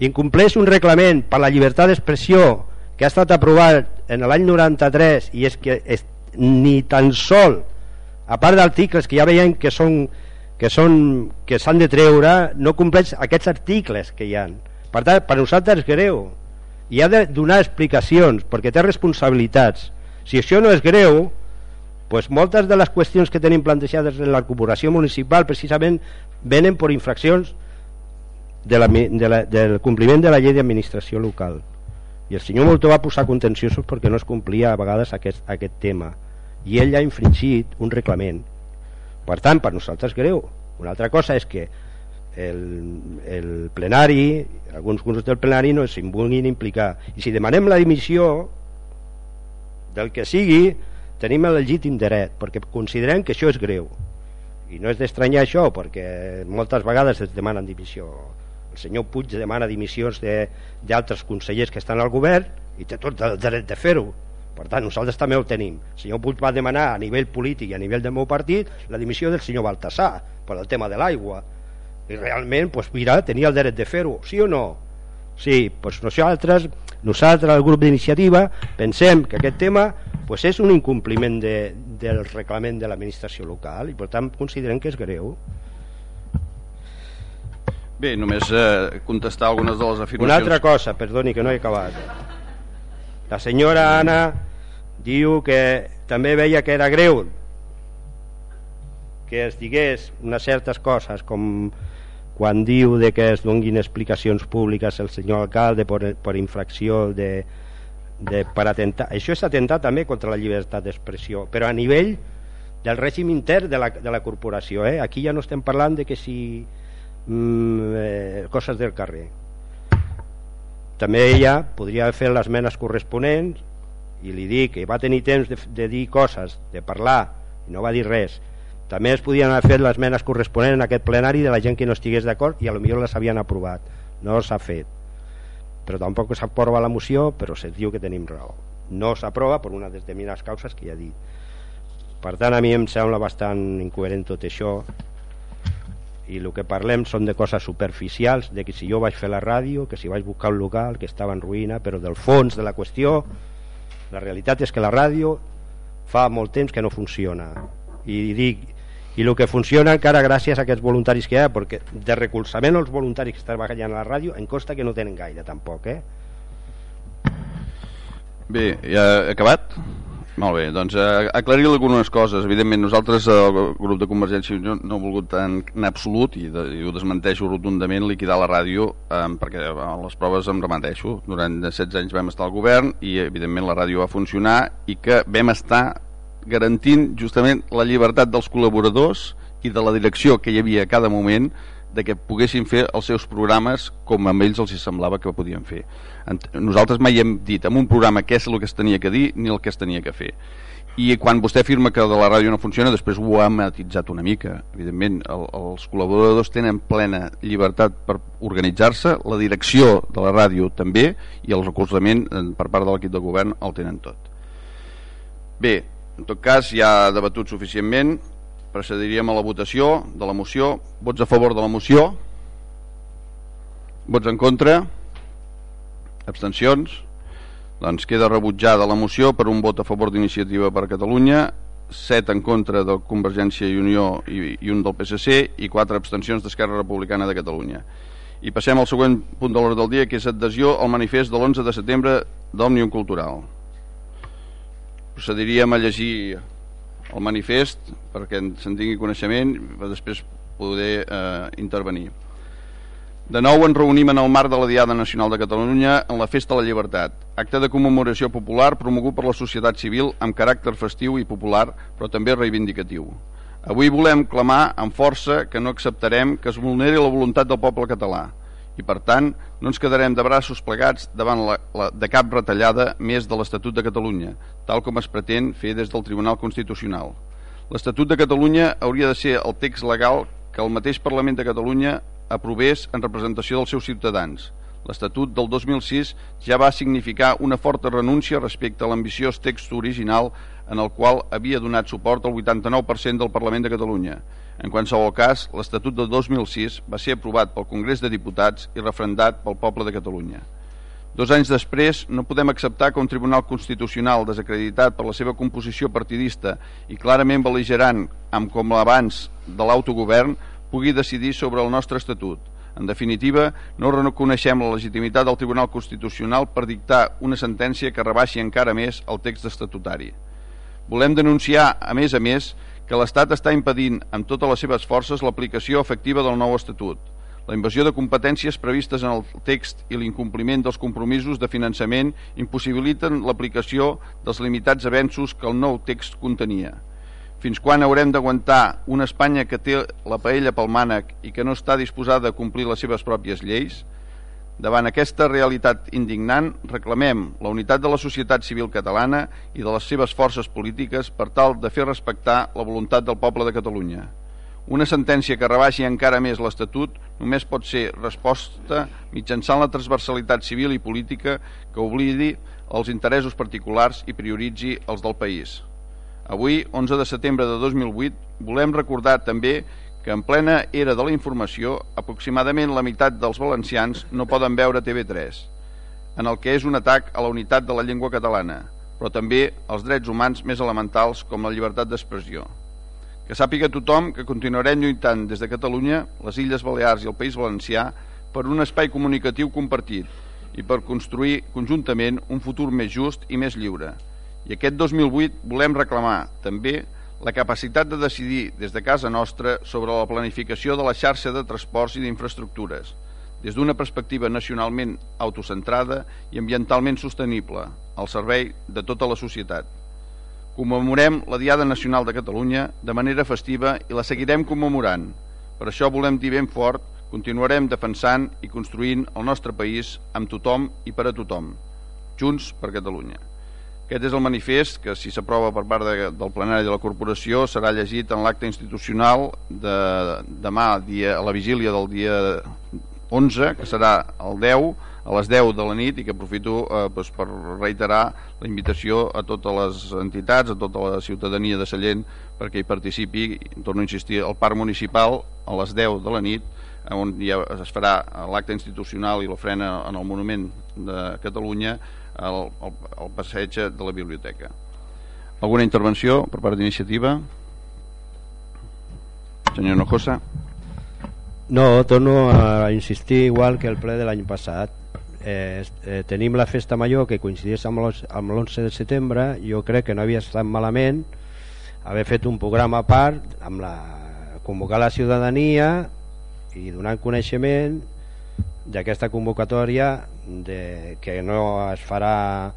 incompleix un reglament per la llibertat d'expressió que ha estat aprovat en l'any 93 i és que és, ni tan sol a part d'articles que ja veiem que són que són que s'han de treure no compleix aquests articles que hi han. Per tant per nosaltres és greu. I ha de donar explicacions perquè té responsabilitats. Si això no és greu pues moltes de les qüestions que tenim plantejades en la corporació municipal precisament venen per infraccions de la, de la, del compliment de la llei d'administració local. I el senyor Moltó va posar contenciosos perquè no es complia a vegades aquest, aquest tema i ell ha infringit un reglament. Per tant per nosaltres greu. Una altra cosa és que el, el plenari alguns grups del plenari no s'hi vulguin implicar. I si demanem la dimissió del que sigui tenim el legítim dret perquè considerem que això és greu. I no és d'estranyar això perquè moltes vegades es demanen dimissió. El senyor Puig demana dimissions d'altres consellers que estan al govern i té tot el dret de fer-ho per tant nosaltres també ho tenim el senyor Puig va demanar a nivell polític i a nivell del meu partit la dimissió del senyor Baltasar per al tema de l'aigua i realment pues, mira, tenia el dret de fer-ho sí o no? sí, pues nosaltres nosaltres el grup d'iniciativa pensem que aquest tema pues, és un incompliment de, del reglament de l'administració local i per tant considerem que és greu
Bé, només eh, contestar algunes de les afirmacions.
Una altra cosa, perdoni, que no he acabat. La senyora Anna diu que també veia que era greu que es digués unes certes coses com quan diu de que es donguin explicacions públiques el senyor alcalde per, per infracció de, de, per atentar això és atentar també contra la llibertat d'expressió però a nivell del règim intern de la, de la corporació eh? aquí ja no estem parlant de que si mm, eh, coses del carrer també ella podria fer les menes corresponents i li dic que va tenir temps de, de dir coses, de parlar i no va dir res. També es podien haver fet les menes corresponents en aquest plenari de la gent que no estigués d'acord i a lo millor les havien aprovat. No s'ha fet. Però tampoc s'aprova la moció però se diu que tenim raó. No s'aprova per una determinades causes que ja he dit. Per tant a mi em sembla bastant incoherent tot això i el que parlem són de coses superficials de que si jo vaig fer la ràdio que si vaig buscar un local que estava en ruïna però del fons de la qüestió la realitat és que la ràdio fa molt temps que no funciona i dic i el que funciona encara gràcies a aquests voluntaris que hi ha perquè de recolzament als voluntaris que treballen a la ràdio em costa que no tenen gaire tampoc eh?
Bé, ja acabat? Molt bé, doncs eh, aclarir algunes coses. Evidentment, nosaltres, el grup de Convergència i Unió, no hem volgut en, en absolut, i, de, i ho desmenteixo rotundament, liquidar la ràdio, eh, perquè a les proves em rementeixo. Durant 16 anys vam estar al govern i, evidentment, la ràdio va funcionar i que vam estar garantint justament la llibertat dels col·laboradors i de la direcció que hi havia a cada moment de que poguessin fer els seus programes com a ells els semblava que podien fer. Nosaltres mai hem dit en un programa què és el que es tenia que dir ni el que es tenia que fer. I quan vostè afirma que de la ràdio no funciona, després ho ha matitzat una mica. Evidentment, el, els col·laboradors tenen plena llibertat per organitzar-se, la direcció de la ràdio també, i el recolzament eh, per part de l'equip de govern el tenen tot. Bé, en tot cas, ja debatut suficientment, procediríem a la votació de la moció. Vots a favor de la moció? Vots en contra? Abstencions? Doncs queda rebutjada la moció per un vot a favor d'iniciativa per Catalunya, 7 en contra de Convergència i Unió i, i un del PSC i 4 abstencions d'Esquerra Republicana de Catalunya. I passem al següent punt de l'ordre del dia, que és adhesió al manifest de l'11 de setembre d'Òmnium Cultural. Procediríem a llegir el manifest perquè se'n tingui coneixement per després poder eh, intervenir. De nou ens reunim en el marc de la Diada Nacional de Catalunya en la Festa de la Llibertat, acte de commemoració popular promogut per la societat civil amb caràcter festiu i popular, però també reivindicatiu. Avui volem clamar amb força que no acceptarem que es vulneri la voluntat del poble català i, per tant, no ens quedarem de braços plegats davant la, la, de cap retallada més de l'Estatut de Catalunya, tal com es pretén fer des del Tribunal Constitucional. L'Estatut de Catalunya hauria de ser el text legal que el mateix Parlament de Catalunya aprovés en representació dels seus ciutadans. L'Estatut del 2006 ja va significar una forta renúncia respecte a l'ambiciós text original en el qual havia donat suport el 89% del Parlament de Catalunya. En qualsevol cas, l'Estatut de 2006 va ser aprovat pel Congrés de Diputats i refrendat pel poble de Catalunya. Dos anys després, no podem acceptar que un Tribunal Constitucional desacreditat per la seva composició partidista i clarament beligerant amb com l'abans de l'autogovern pugui decidir sobre el nostre estatut. En definitiva, no reconeixem la legitimitat del Tribunal Constitucional per dictar una sentència que rebaixi encara més el text estatutari. Volem denunciar, a més a més, que l'Estat està impedint amb totes les seves forces l'aplicació efectiva del nou Estatut. La invasió de competències previstes en el text i l'incompliment dels compromisos de finançament impossibiliten l'aplicació dels limitats avenços que el nou text contenia. Fins quan haurem d'aguantar una Espanya que té la paella pel mànec i que no està disposada a complir les seves pròpies lleis? Davant aquesta realitat indignant, reclamem la unitat de la societat civil catalana i de les seves forces polítiques per tal de fer respectar la voluntat del poble de Catalunya. Una sentència que rebaixi encara més l'Estatut només pot ser resposta mitjançant la transversalitat civil i política que oblidi els interessos particulars i prioritzi els del país. Avui, 11 de setembre de 2008, volem recordar també que en plena era de la informació, aproximadament la meitat dels valencians no poden veure TV3, en el que és un atac a la unitat de la llengua catalana, però també als drets humans més elementals com la llibertat d'expressió. Que sàpiga tothom que continuarem lluitant des de Catalunya, les Illes Balears i el País Valencià per un espai comunicatiu compartit i per construir conjuntament un futur més just i més lliure. I aquest 2008 volem reclamar també la capacitat de decidir des de casa nostra sobre la planificació de la xarxa de transports i d'infraestructures, des d'una perspectiva nacionalment autocentrada i ambientalment sostenible, al servei de tota la societat. Commemorem la Diada Nacional de Catalunya de manera festiva i la seguirem commemorant. Per això volem dir ben fort, continuarem defensant i construint el nostre país amb tothom i per a tothom. Junts per Catalunya. Aquest és el manifest que, si s'aprova per part de, del plenari de la corporació, serà llegit en l'acte institucional de demà, dia, a la vigília del dia 11, que serà el 10, a les 10 de la nit, i que aprofito eh, doncs, per reiterar la invitació a totes les entitats, a tota la ciutadania de Sallent, perquè hi participi, torno a insistir, al Parc Municipal a les 10 de la nit, on ja es farà l'acte institucional i l'ofrena en el Monument de Catalunya el, el passeig de la biblioteca. Alguna intervenció per part d'iniciativa? Senyor Nojosa.
No, torno a insistir igual que el ple de l'any passat. Eh, eh, tenim la festa major que coincideix amb l'11 de setembre jo crec que no havia estat malament haver fet un programa a part amb la, convocar la ciutadania i donar coneixement d'aquesta convocatòria de, que no es farà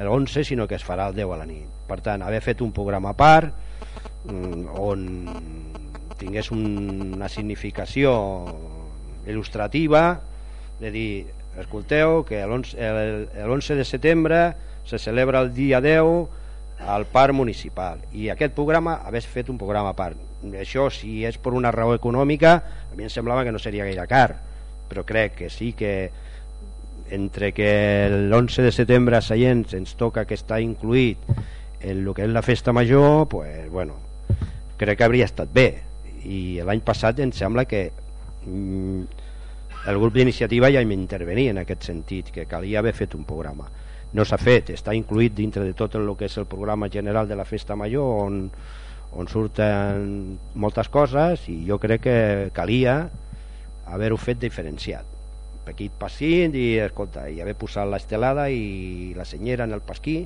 l'11 sinó que es farà el 10 a la nit. Per tant haver fet un programa a part mm, on tingués una significació il·lustrativa de dir escolteu que l'11 de setembre se celebra el dia 10 al parc municipal. I aquest programa hagués fet un programa a part això si és per una raó econòmica a mi em semblava que no seria gaire car però crec que sí que entre que l'11 de setembre a Sallents ens toca que està incluït en el que és la festa major pues, bueno, crec que hauria estat bé. I l'any passat em sembla que mm, el grup d'iniciativa ja m'intervenia en aquest sentit que calia haver fet un programa. No s'ha fet, està incluït dintre de tot el que és el programa general de la festa major on, on surten moltes coses i jo crec que calia haver-ho fet diferenciat. Petit passit i escolta, i haver posat l'estelada i la senyera en el pasquí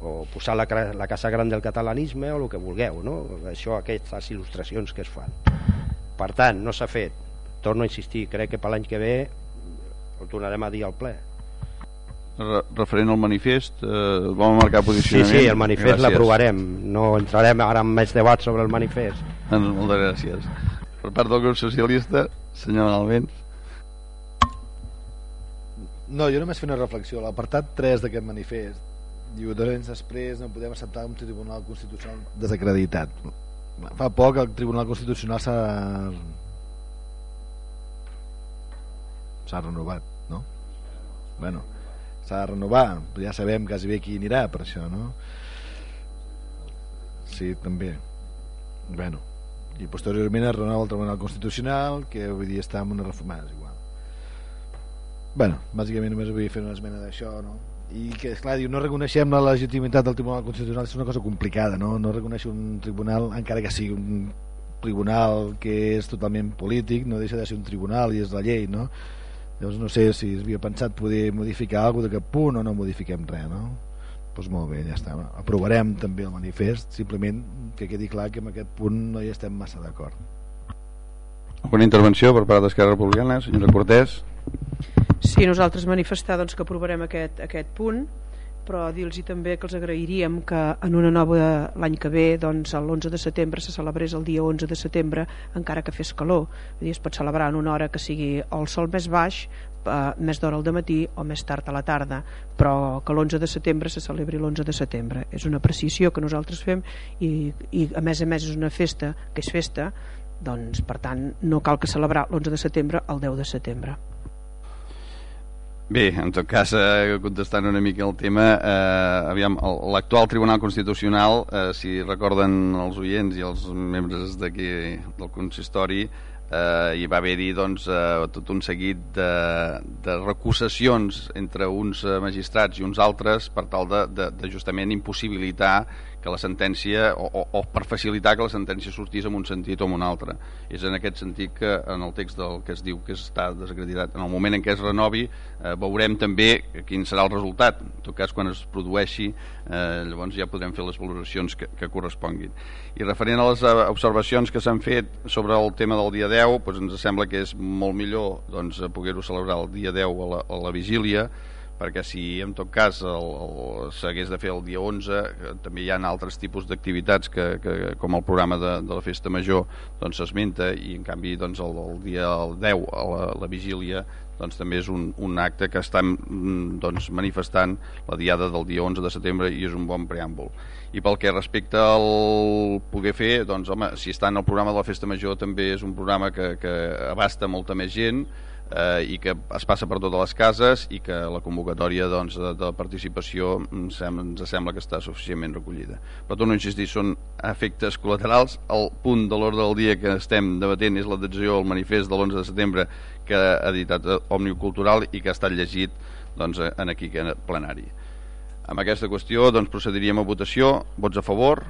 o posar la, la casa gran del catalanisme o el que vulgueu no? això, aquestes il·lustracions que es fan. Per tant, no s'ha fet. Torno a insistir, crec que per l'any que ve ho tornarem a dir al ple
referent al manifest eh, vam marcar posicionament
sí, sí, el manifest l'aprovarem no entrarem ara en més debat sobre el manifest.
Moltes gràcies. Per part del grup socialista senyor Alvens
no, jo només fer una reflexió. L'apartat 3 d'aquest manifest diu dos anys després no podem acceptar un tribunal constitucional desacreditat. Fa poc el tribunal constitucional s'ha s'ha renovat no? bueno s'ha de renovar ja sabem quasi bé qui anirà per això no? sí, també bueno i posteriorment es renova el Tribunal Constitucional que vull dir està en una reforma és igual bueno, bàsicament només vull fer una esmena d'això no? i que esclar, diu, no reconeixem la legitimitat del Tribunal Constitucional és una cosa complicada no, no reconeix un tribunal encara que sigui un tribunal que és totalment polític no deixa de ser un tribunal i és la llei no? Llavors no sé si es havia pensat poder modificar alguna de cap punt o no modifiquem res no? doncs molt bé, ja està. Aprovarem també el manifest simplement que quedi clar que en aquest punt no hi estem massa d'acord.
Alguna intervenció per part d'Esquerra Republicana senyora Cortés?
Sí, nosaltres manifestar doncs, que aprovarem aquest, aquest punt però dir-los també que els agrairíem que en una nova l'any que ve doncs l'11 de setembre se celebrés el dia 11 de setembre encara que fes calor. Vull dir, es pot celebrar en una hora que sigui el sol més baix eh, més d'hora al matí o més tard a la tarda. Però que l'11 de setembre se celebri l'11 de setembre. És una precisió que nosaltres fem i, i a més a més és una festa que és festa doncs per tant no cal que celebrar l'11 de setembre el 10 de setembre
Bé, en tot cas, eh, contestant una mica el tema, eh, aviam, l'actual Tribunal Constitucional, eh, si recorden els oients i els membres d'aquí del consistori, eh, hi va haver-hi doncs, eh, tot un seguit de, de recusacions entre uns eh, magistrats i uns altres per tal de, de, de justament impossibilitar que la sentència, o, o, o per facilitar que la sentència sortís en un sentit o en un altre. És en aquest sentit que en el text del que es diu que està desacreditat, en el moment en què es renovi, eh, veurem també quin serà el resultat. En tot cas, quan es produeixi, eh, llavors ja podrem fer les valoracions que, que corresponguin. I referent a les eh, observacions que s'han fet sobre el tema del dia 10, doncs ens sembla que és molt millor doncs, poder-ho celebrar el dia 10 a la, a la vigília, perquè si en tot cas s'hagués de fer el dia 11 eh, també hi ha altres tipus d'activitats que, que, com el programa de, de la festa major doncs s'esmenta i en canvi doncs, el, el dia el 10 a la, la vigília doncs també és un, un acte que estan mm, doncs, manifestant la diada del dia 11 de setembre i és un bon preàmbul. I pel que respecta al poder fer doncs home, si està en el programa de la festa major també és un programa que, que abasta molta més gent eh, i que es passa per totes les cases i que la convocatòria doncs, de, de participació sembla, ens sembla que està suficientment recollida. Però torno a insistir, són efectes col·laterals. El punt de l'ordre del dia que estem debatent és l'adhesió al manifest de l'11 de setembre que ha editat Òmnium Cultural i que ha estat llegit doncs, en aquí en plenari. Amb aquesta qüestió doncs, procediríem a votació. Vots a favor?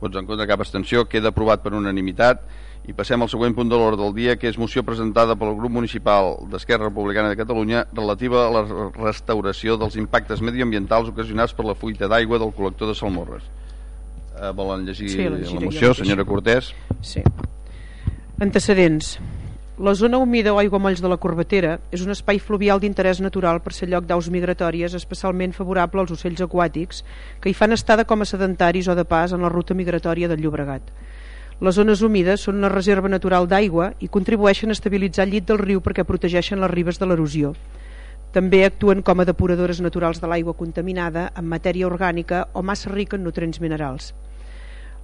Vots en contra? Cap abstenció? Queda aprovat per unanimitat i passem al següent punt de l'ordre del dia, que és moció presentada pel grup municipal d'Esquerra Republicana de Catalunya relativa a la restauració dels impactes mediambientals ocasionats per la fuita d'aigua del col·lector de Salmorres. Eh, volen llegir sí, la, la moció, senyora Cortés?
Sí. Antecedents. La zona humida o aiguamolls de la Corbatera és un espai fluvial d'interès natural per ser lloc d'aus migratòries especialment favorable als ocells aquàtics que hi fan estada com a sedentaris o de pas en la ruta migratòria del Llobregat. Les zones humides són una reserva natural d'aigua i contribueixen a estabilitzar el llit del riu perquè protegeixen les ribes de l'erosió. També actuen com a depuradores naturals de l'aigua contaminada amb matèria orgànica o massa rica en nutrients minerals.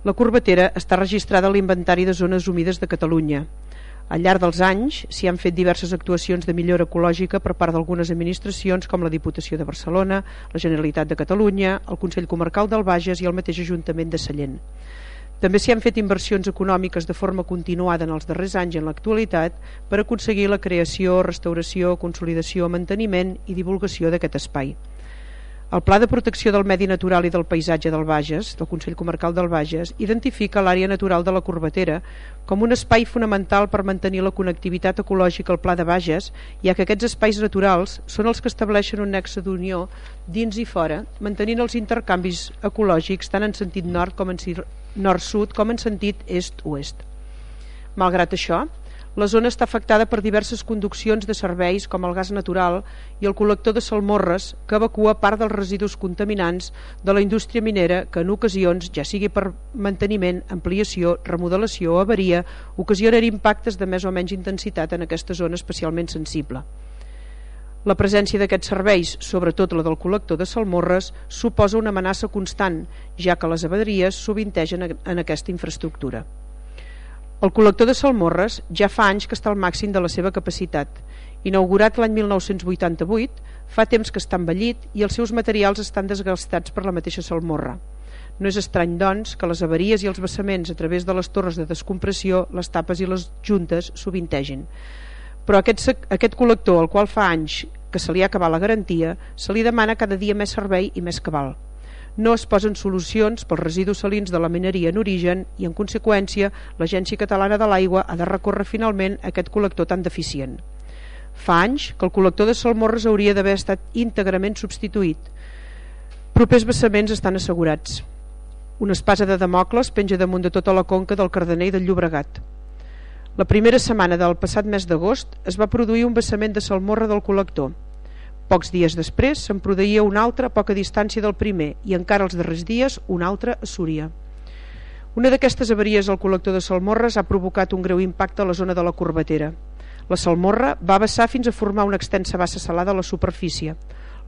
La Corbatera està registrada a l'inventari de zones humides de Catalunya al llarg dels anys s'hi han fet diverses actuacions de millora ecològica per part d'algunes administracions com la Diputació de Barcelona, la Generalitat de Catalunya, el Consell Comarcal del Bages i el mateix Ajuntament de Sallent. També s'hi han fet inversions econòmiques de forma continuada en els darrers anys i en l'actualitat per aconseguir la creació, restauració, consolidació, manteniment i divulgació d'aquest espai. El Pla de Protecció del Medi Natural i del Paisatge del Bages, del Consell Comarcal del Bages, identifica l'àrea natural de la Corbatera com un espai fonamental per mantenir la connectivitat ecològica al Pla de Bages, ja que aquests espais naturals són els que estableixen un nexe d'unió dins i fora, mantenint els intercanvis ecològics tant en sentit nord com en nord-sud com en sentit est-oest. Malgrat això, la zona està afectada per diverses conduccions de serveis com el gas natural i el col·lector de salmorres que evacua part dels residus contaminants de la indústria minera que en ocasions, ja sigui per manteniment, ampliació, remodelació o avaria, ocasionen impactes de més o menys intensitat en aquesta zona especialment sensible. La presència d'aquests serveis, sobretot la del col·lector de salmorres, suposa una amenaça constant, ja que les avaries sovintegen en aquesta infraestructura. El col·lector de salmorres ja fa anys que està al màxim de la seva capacitat. Inaugurat l'any 1988, fa temps que està envellit i els seus materials estan desgastats per la mateixa salmorra. No és estrany, doncs, que les avaries i els vessaments a través de les torres de descompressió, les tapes i les juntes sovintegin. Però aquest, aquest col·lector, al qual fa anys que se li ha acabat la garantia, se li demana cada dia més servei i més cabal no es posen solucions pels residus salins de la mineria en origen i, en conseqüència, l'Agència Catalana de l'Aigua ha de recórrer finalment aquest col·lector tan deficient. Fa anys que el col·lector de salmorres hauria d'haver estat íntegrament substituït. Propers vessaments estan assegurats. Una espasa de Damocles penja damunt de tota la conca del Cardener i del Llobregat. La primera setmana del passat mes d'agost es va produir un vessament de salmorra del col·lector pocs dies després se'n produïa un altre a poca distància del primer i encara els darrers dies un altre a Súria. Una d'aquestes avaries al col·lector de salmorres ha provocat un greu impacte a la zona de la Corbatera. La salmorra va vessar fins a formar una extensa bassa salada a la superfície.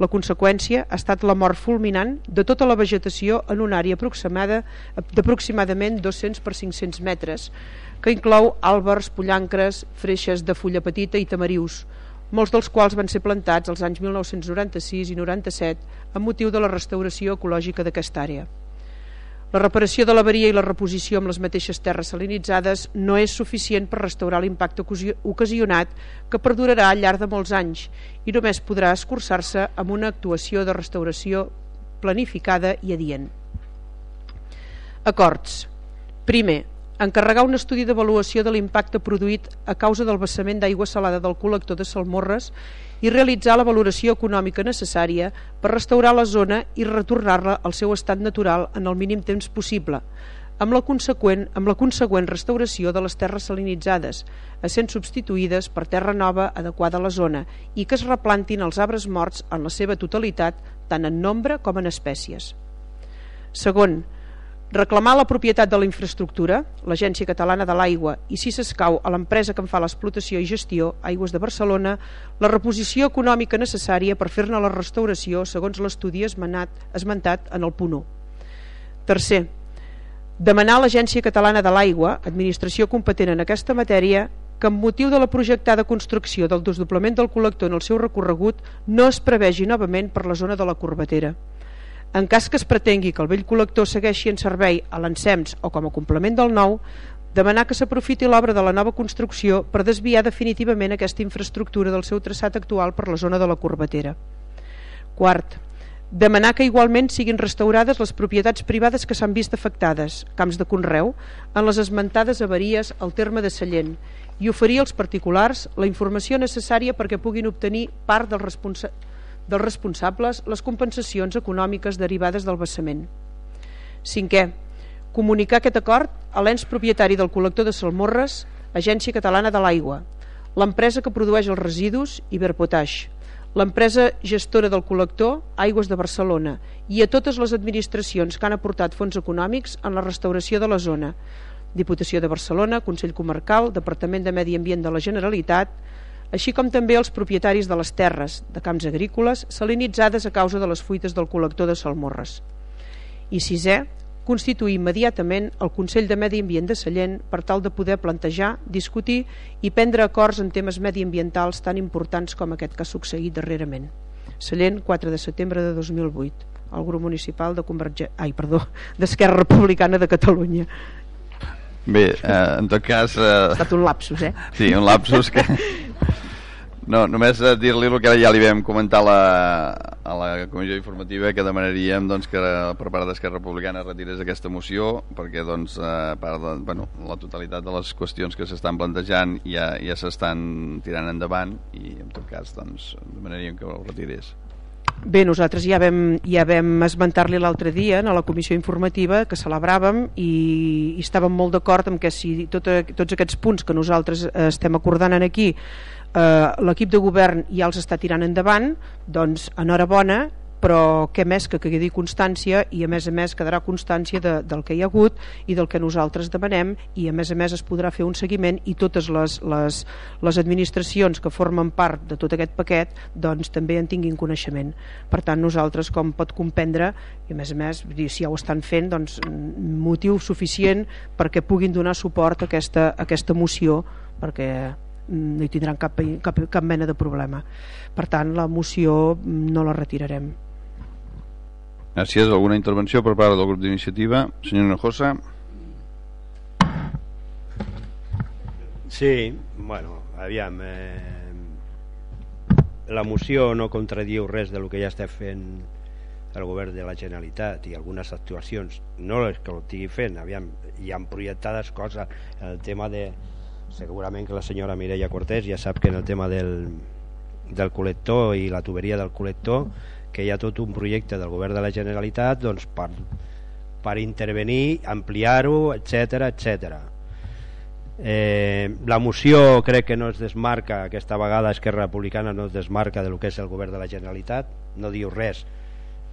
La conseqüència ha estat la mort fulminant de tota la vegetació en una àrea aproximada d'aproximadament 200 per 500 metres, que inclou àlbers, pollancres, freixes de fulla petita i tamarius, molts dels quals van ser plantats als anys 1996 i 97 amb motiu de la restauració ecològica d'aquesta àrea. La reparació de l'avaria i la reposició amb les mateixes terres salinitzades no és suficient per restaurar l'impacte ocasionat que perdurarà al llarg de molts anys i només podrà escurçar-se amb una actuació de restauració planificada i adient. Acords. Primer, encarregar un estudi d'avaluació de l'impacte produït a causa del vessament d'aigua salada del col·lector de Salmorres i realitzar la valoració econòmica necessària per restaurar la zona i retornar-la al seu estat natural en el mínim temps possible, amb la, amb la consegüent restauració de les terres salinitzades, essent substituïdes per terra nova adequada a la zona i que es replantin els arbres morts en la seva totalitat, tant en nombre com en espècies. Segon, reclamar la propietat de la infraestructura, l'Agència Catalana de l'Aigua i si s'escau a l'empresa que en fa l'explotació i gestió, Aigües de Barcelona, la reposició econòmica necessària per fer-ne la restauració segons l'estudi esmentat en el punt 1. Tercer, demanar a l'Agència Catalana de l'Aigua, administració competent en aquesta matèria, que amb motiu de la projectada construcció del desdoblament del col·lector en el seu recorregut no es prevegi novament per la zona de la Corbatera en cas que es pretengui que el vell col·lector segueixi en servei a l'encems o com a complement del nou, demanar que s'aprofiti l'obra de la nova construcció per desviar definitivament aquesta infraestructura del seu traçat actual per la zona de la Corbatera. Quart, demanar que igualment siguin restaurades les propietats privades que s'han vist afectades, camps de conreu, en les esmentades avaries al terme de Sallent i oferir als particulars la informació necessària perquè puguin obtenir part dels responsables dels responsables les compensacions econòmiques derivades del vessament. Cinquè, comunicar aquest acord a l'ens propietari del col·lector de Salmorres, Agència Catalana de l'Aigua, l'empresa que produeix els residus Iberpotash, l'empresa gestora del col·lector Aigües de Barcelona i a totes les administracions que han aportat fons econòmics en la restauració de la zona, Diputació de Barcelona, Consell Comarcal, Departament de Medi Ambient de la Generalitat, així com també els propietaris de les terres, de camps agrícoles, salinitzades a causa de les fuites del col·lector de Salmorres. I sisè, constituir immediatament el Consell de Medi Ambient de Sallent per tal de poder plantejar, discutir i prendre acords en temes mediambientals tan importants com aquest que ha succeït darrerament. Sallent, 4 de setembre de 2008 el grup municipal de Converge... Ai, perdó, d'Esquerra Republicana de Catalunya.
Bé, eh, en tot cas... Eh...
Ha estat un lapsus, eh?
Sí, un lapsus que... *laughs* No, només eh, dir-li el que ja li vam comentar a la, a la comissió informativa que demanaríem doncs, que per part d'Esquerra Republicana retirés aquesta moció perquè doncs, a part de, bueno, la totalitat de les qüestions que s'estan plantejant ja, ja s'estan tirant endavant i en tot cas doncs, demanaríem que el retirés.
Bé, nosaltres ja vam, ja vam esmentar-li l'altre dia a la comissió informativa que celebràvem i, i estàvem molt d'acord amb que si tot, tots aquests punts que nosaltres estem acordant aquí eh, l'equip de govern ja els està tirant endavant doncs enhorabona però què més que quedi constància i a més a més quedarà constància de, del que hi ha hagut i del que nosaltres demanem i a més a més es podrà fer un seguiment i totes les, les, les administracions que formen part de tot aquest paquet doncs també en tinguin coneixement. Per tant nosaltres com pot comprendre i a més a més si ja ho estan fent doncs motiu suficient perquè puguin donar suport a aquesta, a aquesta moció perquè no hi tindran cap, cap, cap mena de problema per tant la moció no la retirarem
Gràcies. Alguna intervenció per part del grup d'iniciativa? Senyor Nojosa.
Sí, bueno, aviam eh, la moció no contradiu res del que ja està fent el govern de la Generalitat i algunes actuacions no les que ho estigui fent aviam, hi han projectades coses el tema de segurament que la senyora Mireia Cortés ja sap que en el tema del, del col·lector i la tuberia del col·lector que hi ha tot un projecte del govern de la Generalitat doncs, per, per intervenir, ampliar-ho, etc etc. Eh, la moció crec que no es desmarca, aquesta vegada Esquerra Republicana no es desmarca del que és el govern de la Generalitat, no diu res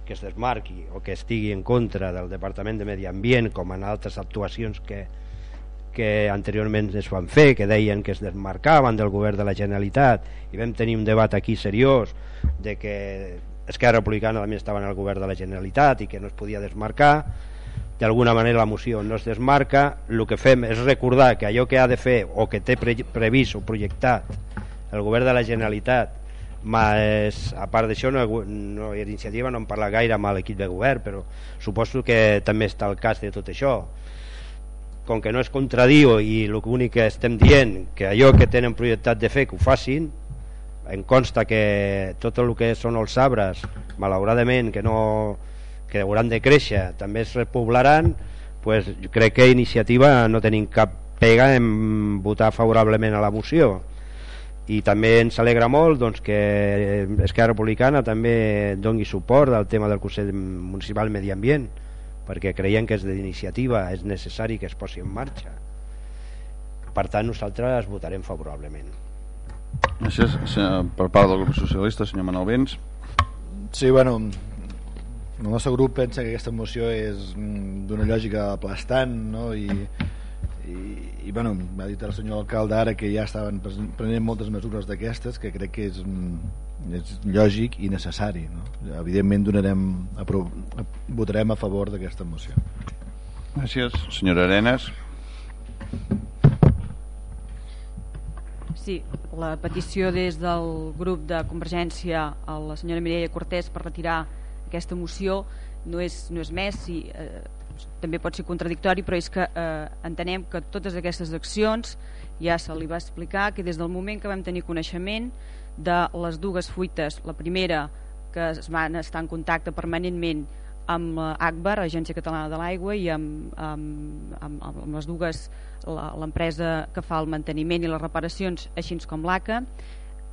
que es desmarqui o que estigui en contra del Departament de Medi Ambient com en altres actuacions que, que anteriorment es van fer, que deien que es desmarcaven del govern de la Generalitat i vam tenir un debat aquí seriós de que Esquerra Republicana també estava en el govern de la Generalitat i que no es podia desmarcar. D'alguna manera la moció no es desmarca. El que fem és recordar que allò que ha de fer o que té pre previst o projectat el govern de la Generalitat més, a part d'això no, no, iniciativa no en parla gaire amb l'equip de govern però suposo que també està el cas de tot això com que no es contradiu i l'únic que estem dient que allò que tenen projectat de fer que ho facin em consta que tot el que són els arbres malauradament que no que hauran de créixer també es repoblaran pues, crec que iniciativa no tenim cap pega en votar favorablement a la moció. I també ens alegra molt doncs, que Esquerra Republicana també dongui suport al tema del Consell Municipal Medi Ambient perquè creiem que és d'iniciativa, és necessari que es posi en marxa. Per tant, nosaltres votarem favorablement.
Gràcies. Per part del grup socialista, senyor Manuel Vents.
Sí, bueno, el nostre grup pensa que aquesta moció és mm, d'una lògica aplastant no? I, i, i bueno, m'ha dit el senyor alcalde ara que ja estaven prenent moltes mesures d'aquestes que crec que és mm, és lògic i necessari no? evidentment donarem votarem a favor d'aquesta moció.
Gràcies, senyora Arenas.
Sí, la petició des del grup de Convergència a la senyora Mireia Cortés per retirar aquesta moció no és, no és més si, eh, també pot ser contradictori però és que eh, entenem que totes aquestes accions ja se li va explicar que des del moment que vam tenir coneixement de les dues fuites, la primera que es van estar en contacte permanentment amb l'ACBAR, Agència Catalana de l'Aigua i amb, amb, amb, amb les dues l'empresa que fa el manteniment i les reparacions així com l'ACA.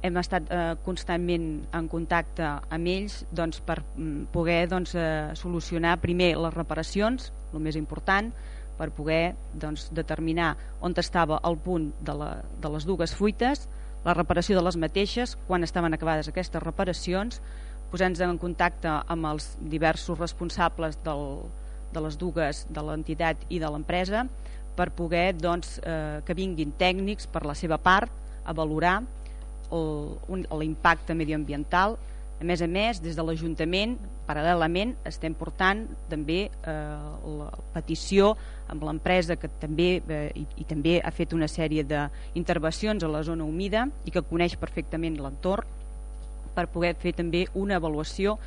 Hem estat eh, constantment en contacte amb ells doncs, per mm, poder doncs, eh, solucionar primer les reparacions, el més important per poder doncs, determinar on estava el punt de, la, de les dues fuites la reparació de les mateixes, quan estaven acabades aquestes reparacions, posant-nos en contacte amb els diversos responsables del, de les dues de l'entitat i de l'empresa per poder doncs, eh, que vinguin tècnics per la seva part a valorar l'impacte mediambiental a més a més, des de l'Ajuntament, paral·lelament, estem portant també eh, la petició amb l'empresa que també eh, i, i també ha fet una sèrie d'intervencions a la zona humida i que coneix perfectament l'entorn per poder fer també una avaluació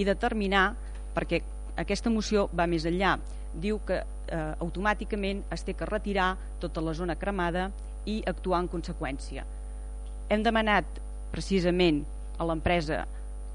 i determinar, perquè aquesta moció va més enllà, diu que eh, automàticament es té que retirar tota la zona cremada i actuar en conseqüència. Hem demanat precisament a l'empresa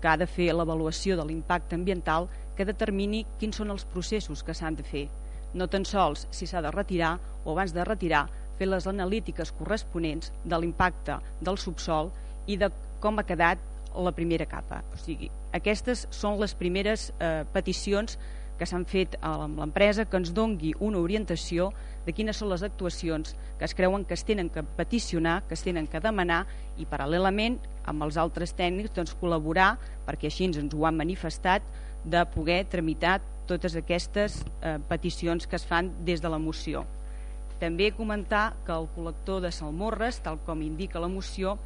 que ha de fer l'avaluació de l'impacte ambiental que determini quins són els processos que s'han de fer. No tan sols si s'ha de retirar o abans de retirar fer les analítiques corresponents de l'impacte del subsol i de com ha quedat la primera capa. O sigui, aquestes són les primeres eh, peticions que s'han fet amb l'empresa que ens dongui una orientació de quines són les actuacions que es creuen que es tenen que peticionar, que es tenen que demanar i paral·lelament amb els altres tècnics doncs, col·laborar, perquè així ens ho han manifestat, de poder tramitar totes aquestes eh, peticions que es fan des de la moció. També comentar que el col·lector de Salmorres, tal com indica la moció,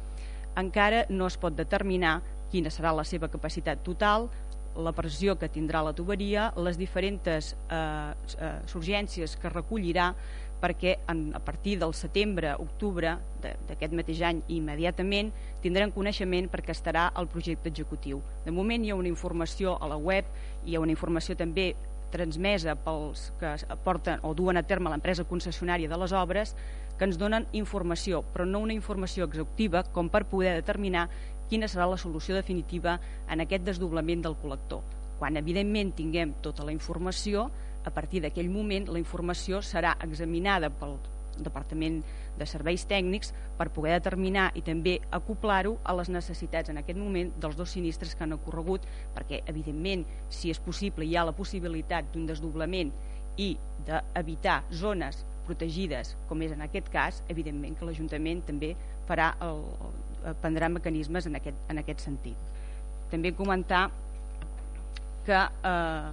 encara no es pot determinar quina serà la seva capacitat total, la pressió que tindrà la tuberia, les diferents eh, eh, surgències que recollirà perquè en, a partir del setembre-octubre d'aquest mateix any immediatament tindran coneixement perquè estarà el projecte executiu. De moment hi ha una informació a la web, hi ha una informació també transmesa pels que porten o duen a terme l'empresa concessionària de les obres que ens donen informació, però no una informació exhaustiva com per poder determinar quina serà la solució definitiva en aquest desdoblament del col·lector. Quan evidentment tinguem tota la informació, a partir d'aquell moment la informació serà examinada pel Departament de Serveis Tècnics per poder determinar i també acoplar-ho a les necessitats en aquest moment dels dos sinistres que han ocorregut, perquè evidentment si és possible hi ha la possibilitat d'un desdoblament i d'evitar zones protegides, com és en aquest cas, evidentment que l'Ajuntament també farà el, prendrà mecanismes en aquest, en aquest sentit. També comentar que eh,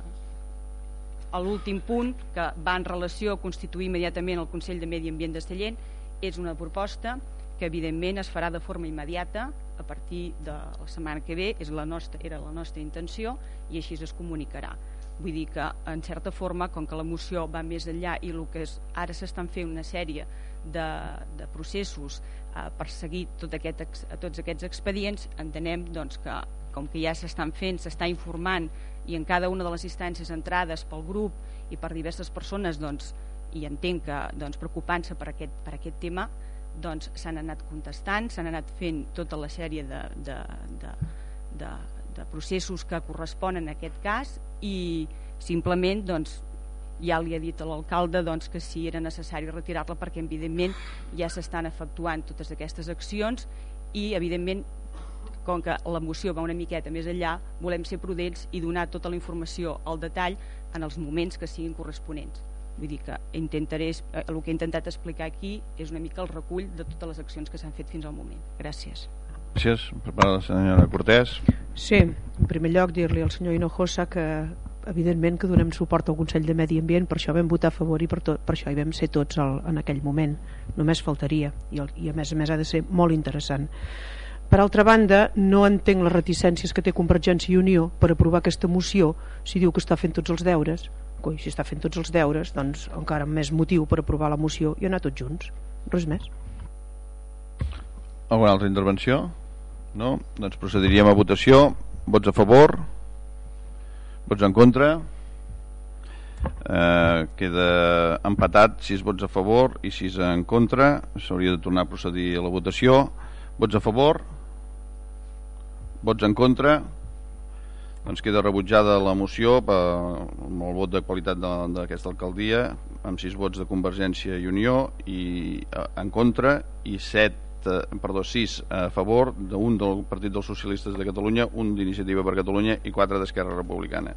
l'últim punt que va en relació a constituir immediatament el Consell de Medi Ambient de Sallent és una proposta que evidentment es farà de forma immediata a partir de la setmana que ve és la nostra, era la nostra intenció i així es comunicarà vull dir que en certa forma com que la moció va més enllà i el que és, ara s'estan fent una sèrie de, de processos eh, per seguir tot aquest, tots aquests expedients entenem doncs, que com que ja s'estan fent, s'està informant i en cada una de les instàncies entrades pel grup i per diverses persones doncs, i entenc que doncs, preocupant-se per, aquest, per aquest tema doncs s'han anat contestant, s'han anat fent tota la sèrie de, de, de, de, de processos que corresponen a aquest cas i simplement doncs, ja li ha dit a l'alcalde doncs, que si era necessari retirar-la perquè evidentment ja s'estan efectuant totes aquestes accions i evidentment com que la moció va una miqueta més enllà volem ser prudents i donar tota la informació al detall en els moments que siguin corresponents. Vull dir que intentaré, eh, el que he intentat explicar aquí és una mica el recull de totes les accions que s'han fet fins al moment. Gràcies.
Gràcies, per de la senyora Cortés.
Sí, en primer lloc dir-li al senyor Hinojosa que evidentment que donem suport al Consell de Medi Ambient, per això vam votar a favor i per, tot, per això hi vam ser tots al, en aquell moment, només faltaria i, el, i a més a més ha de ser molt interessant. Per altra banda, no entenc les reticències que té Convergència i Unió per aprovar aquesta moció si diu que està fent tots els deures. Coi, si està fent tots els deures doncs encara més motiu per aprovar la moció i anar tots junts, res més.
Alguna altra intervenció? No? Doncs procediríem a votació. Vots a favor vots en contra? Eh, queda empatat 6 vots a favor i 6 en contra. S'hauria de tornar a procedir a la votació. Vots a favor? Vots en contra? Doncs queda rebutjada la moció per, el vot de qualitat d'aquesta alcaldia amb 6 vots de Convergència i Unió i eh, en contra i 7 Eh, perdó, 6 a favor d'un del Partit dels Socialistes de Catalunya, un d'Iniciativa per Catalunya i quatre d'Esquerra Republicana.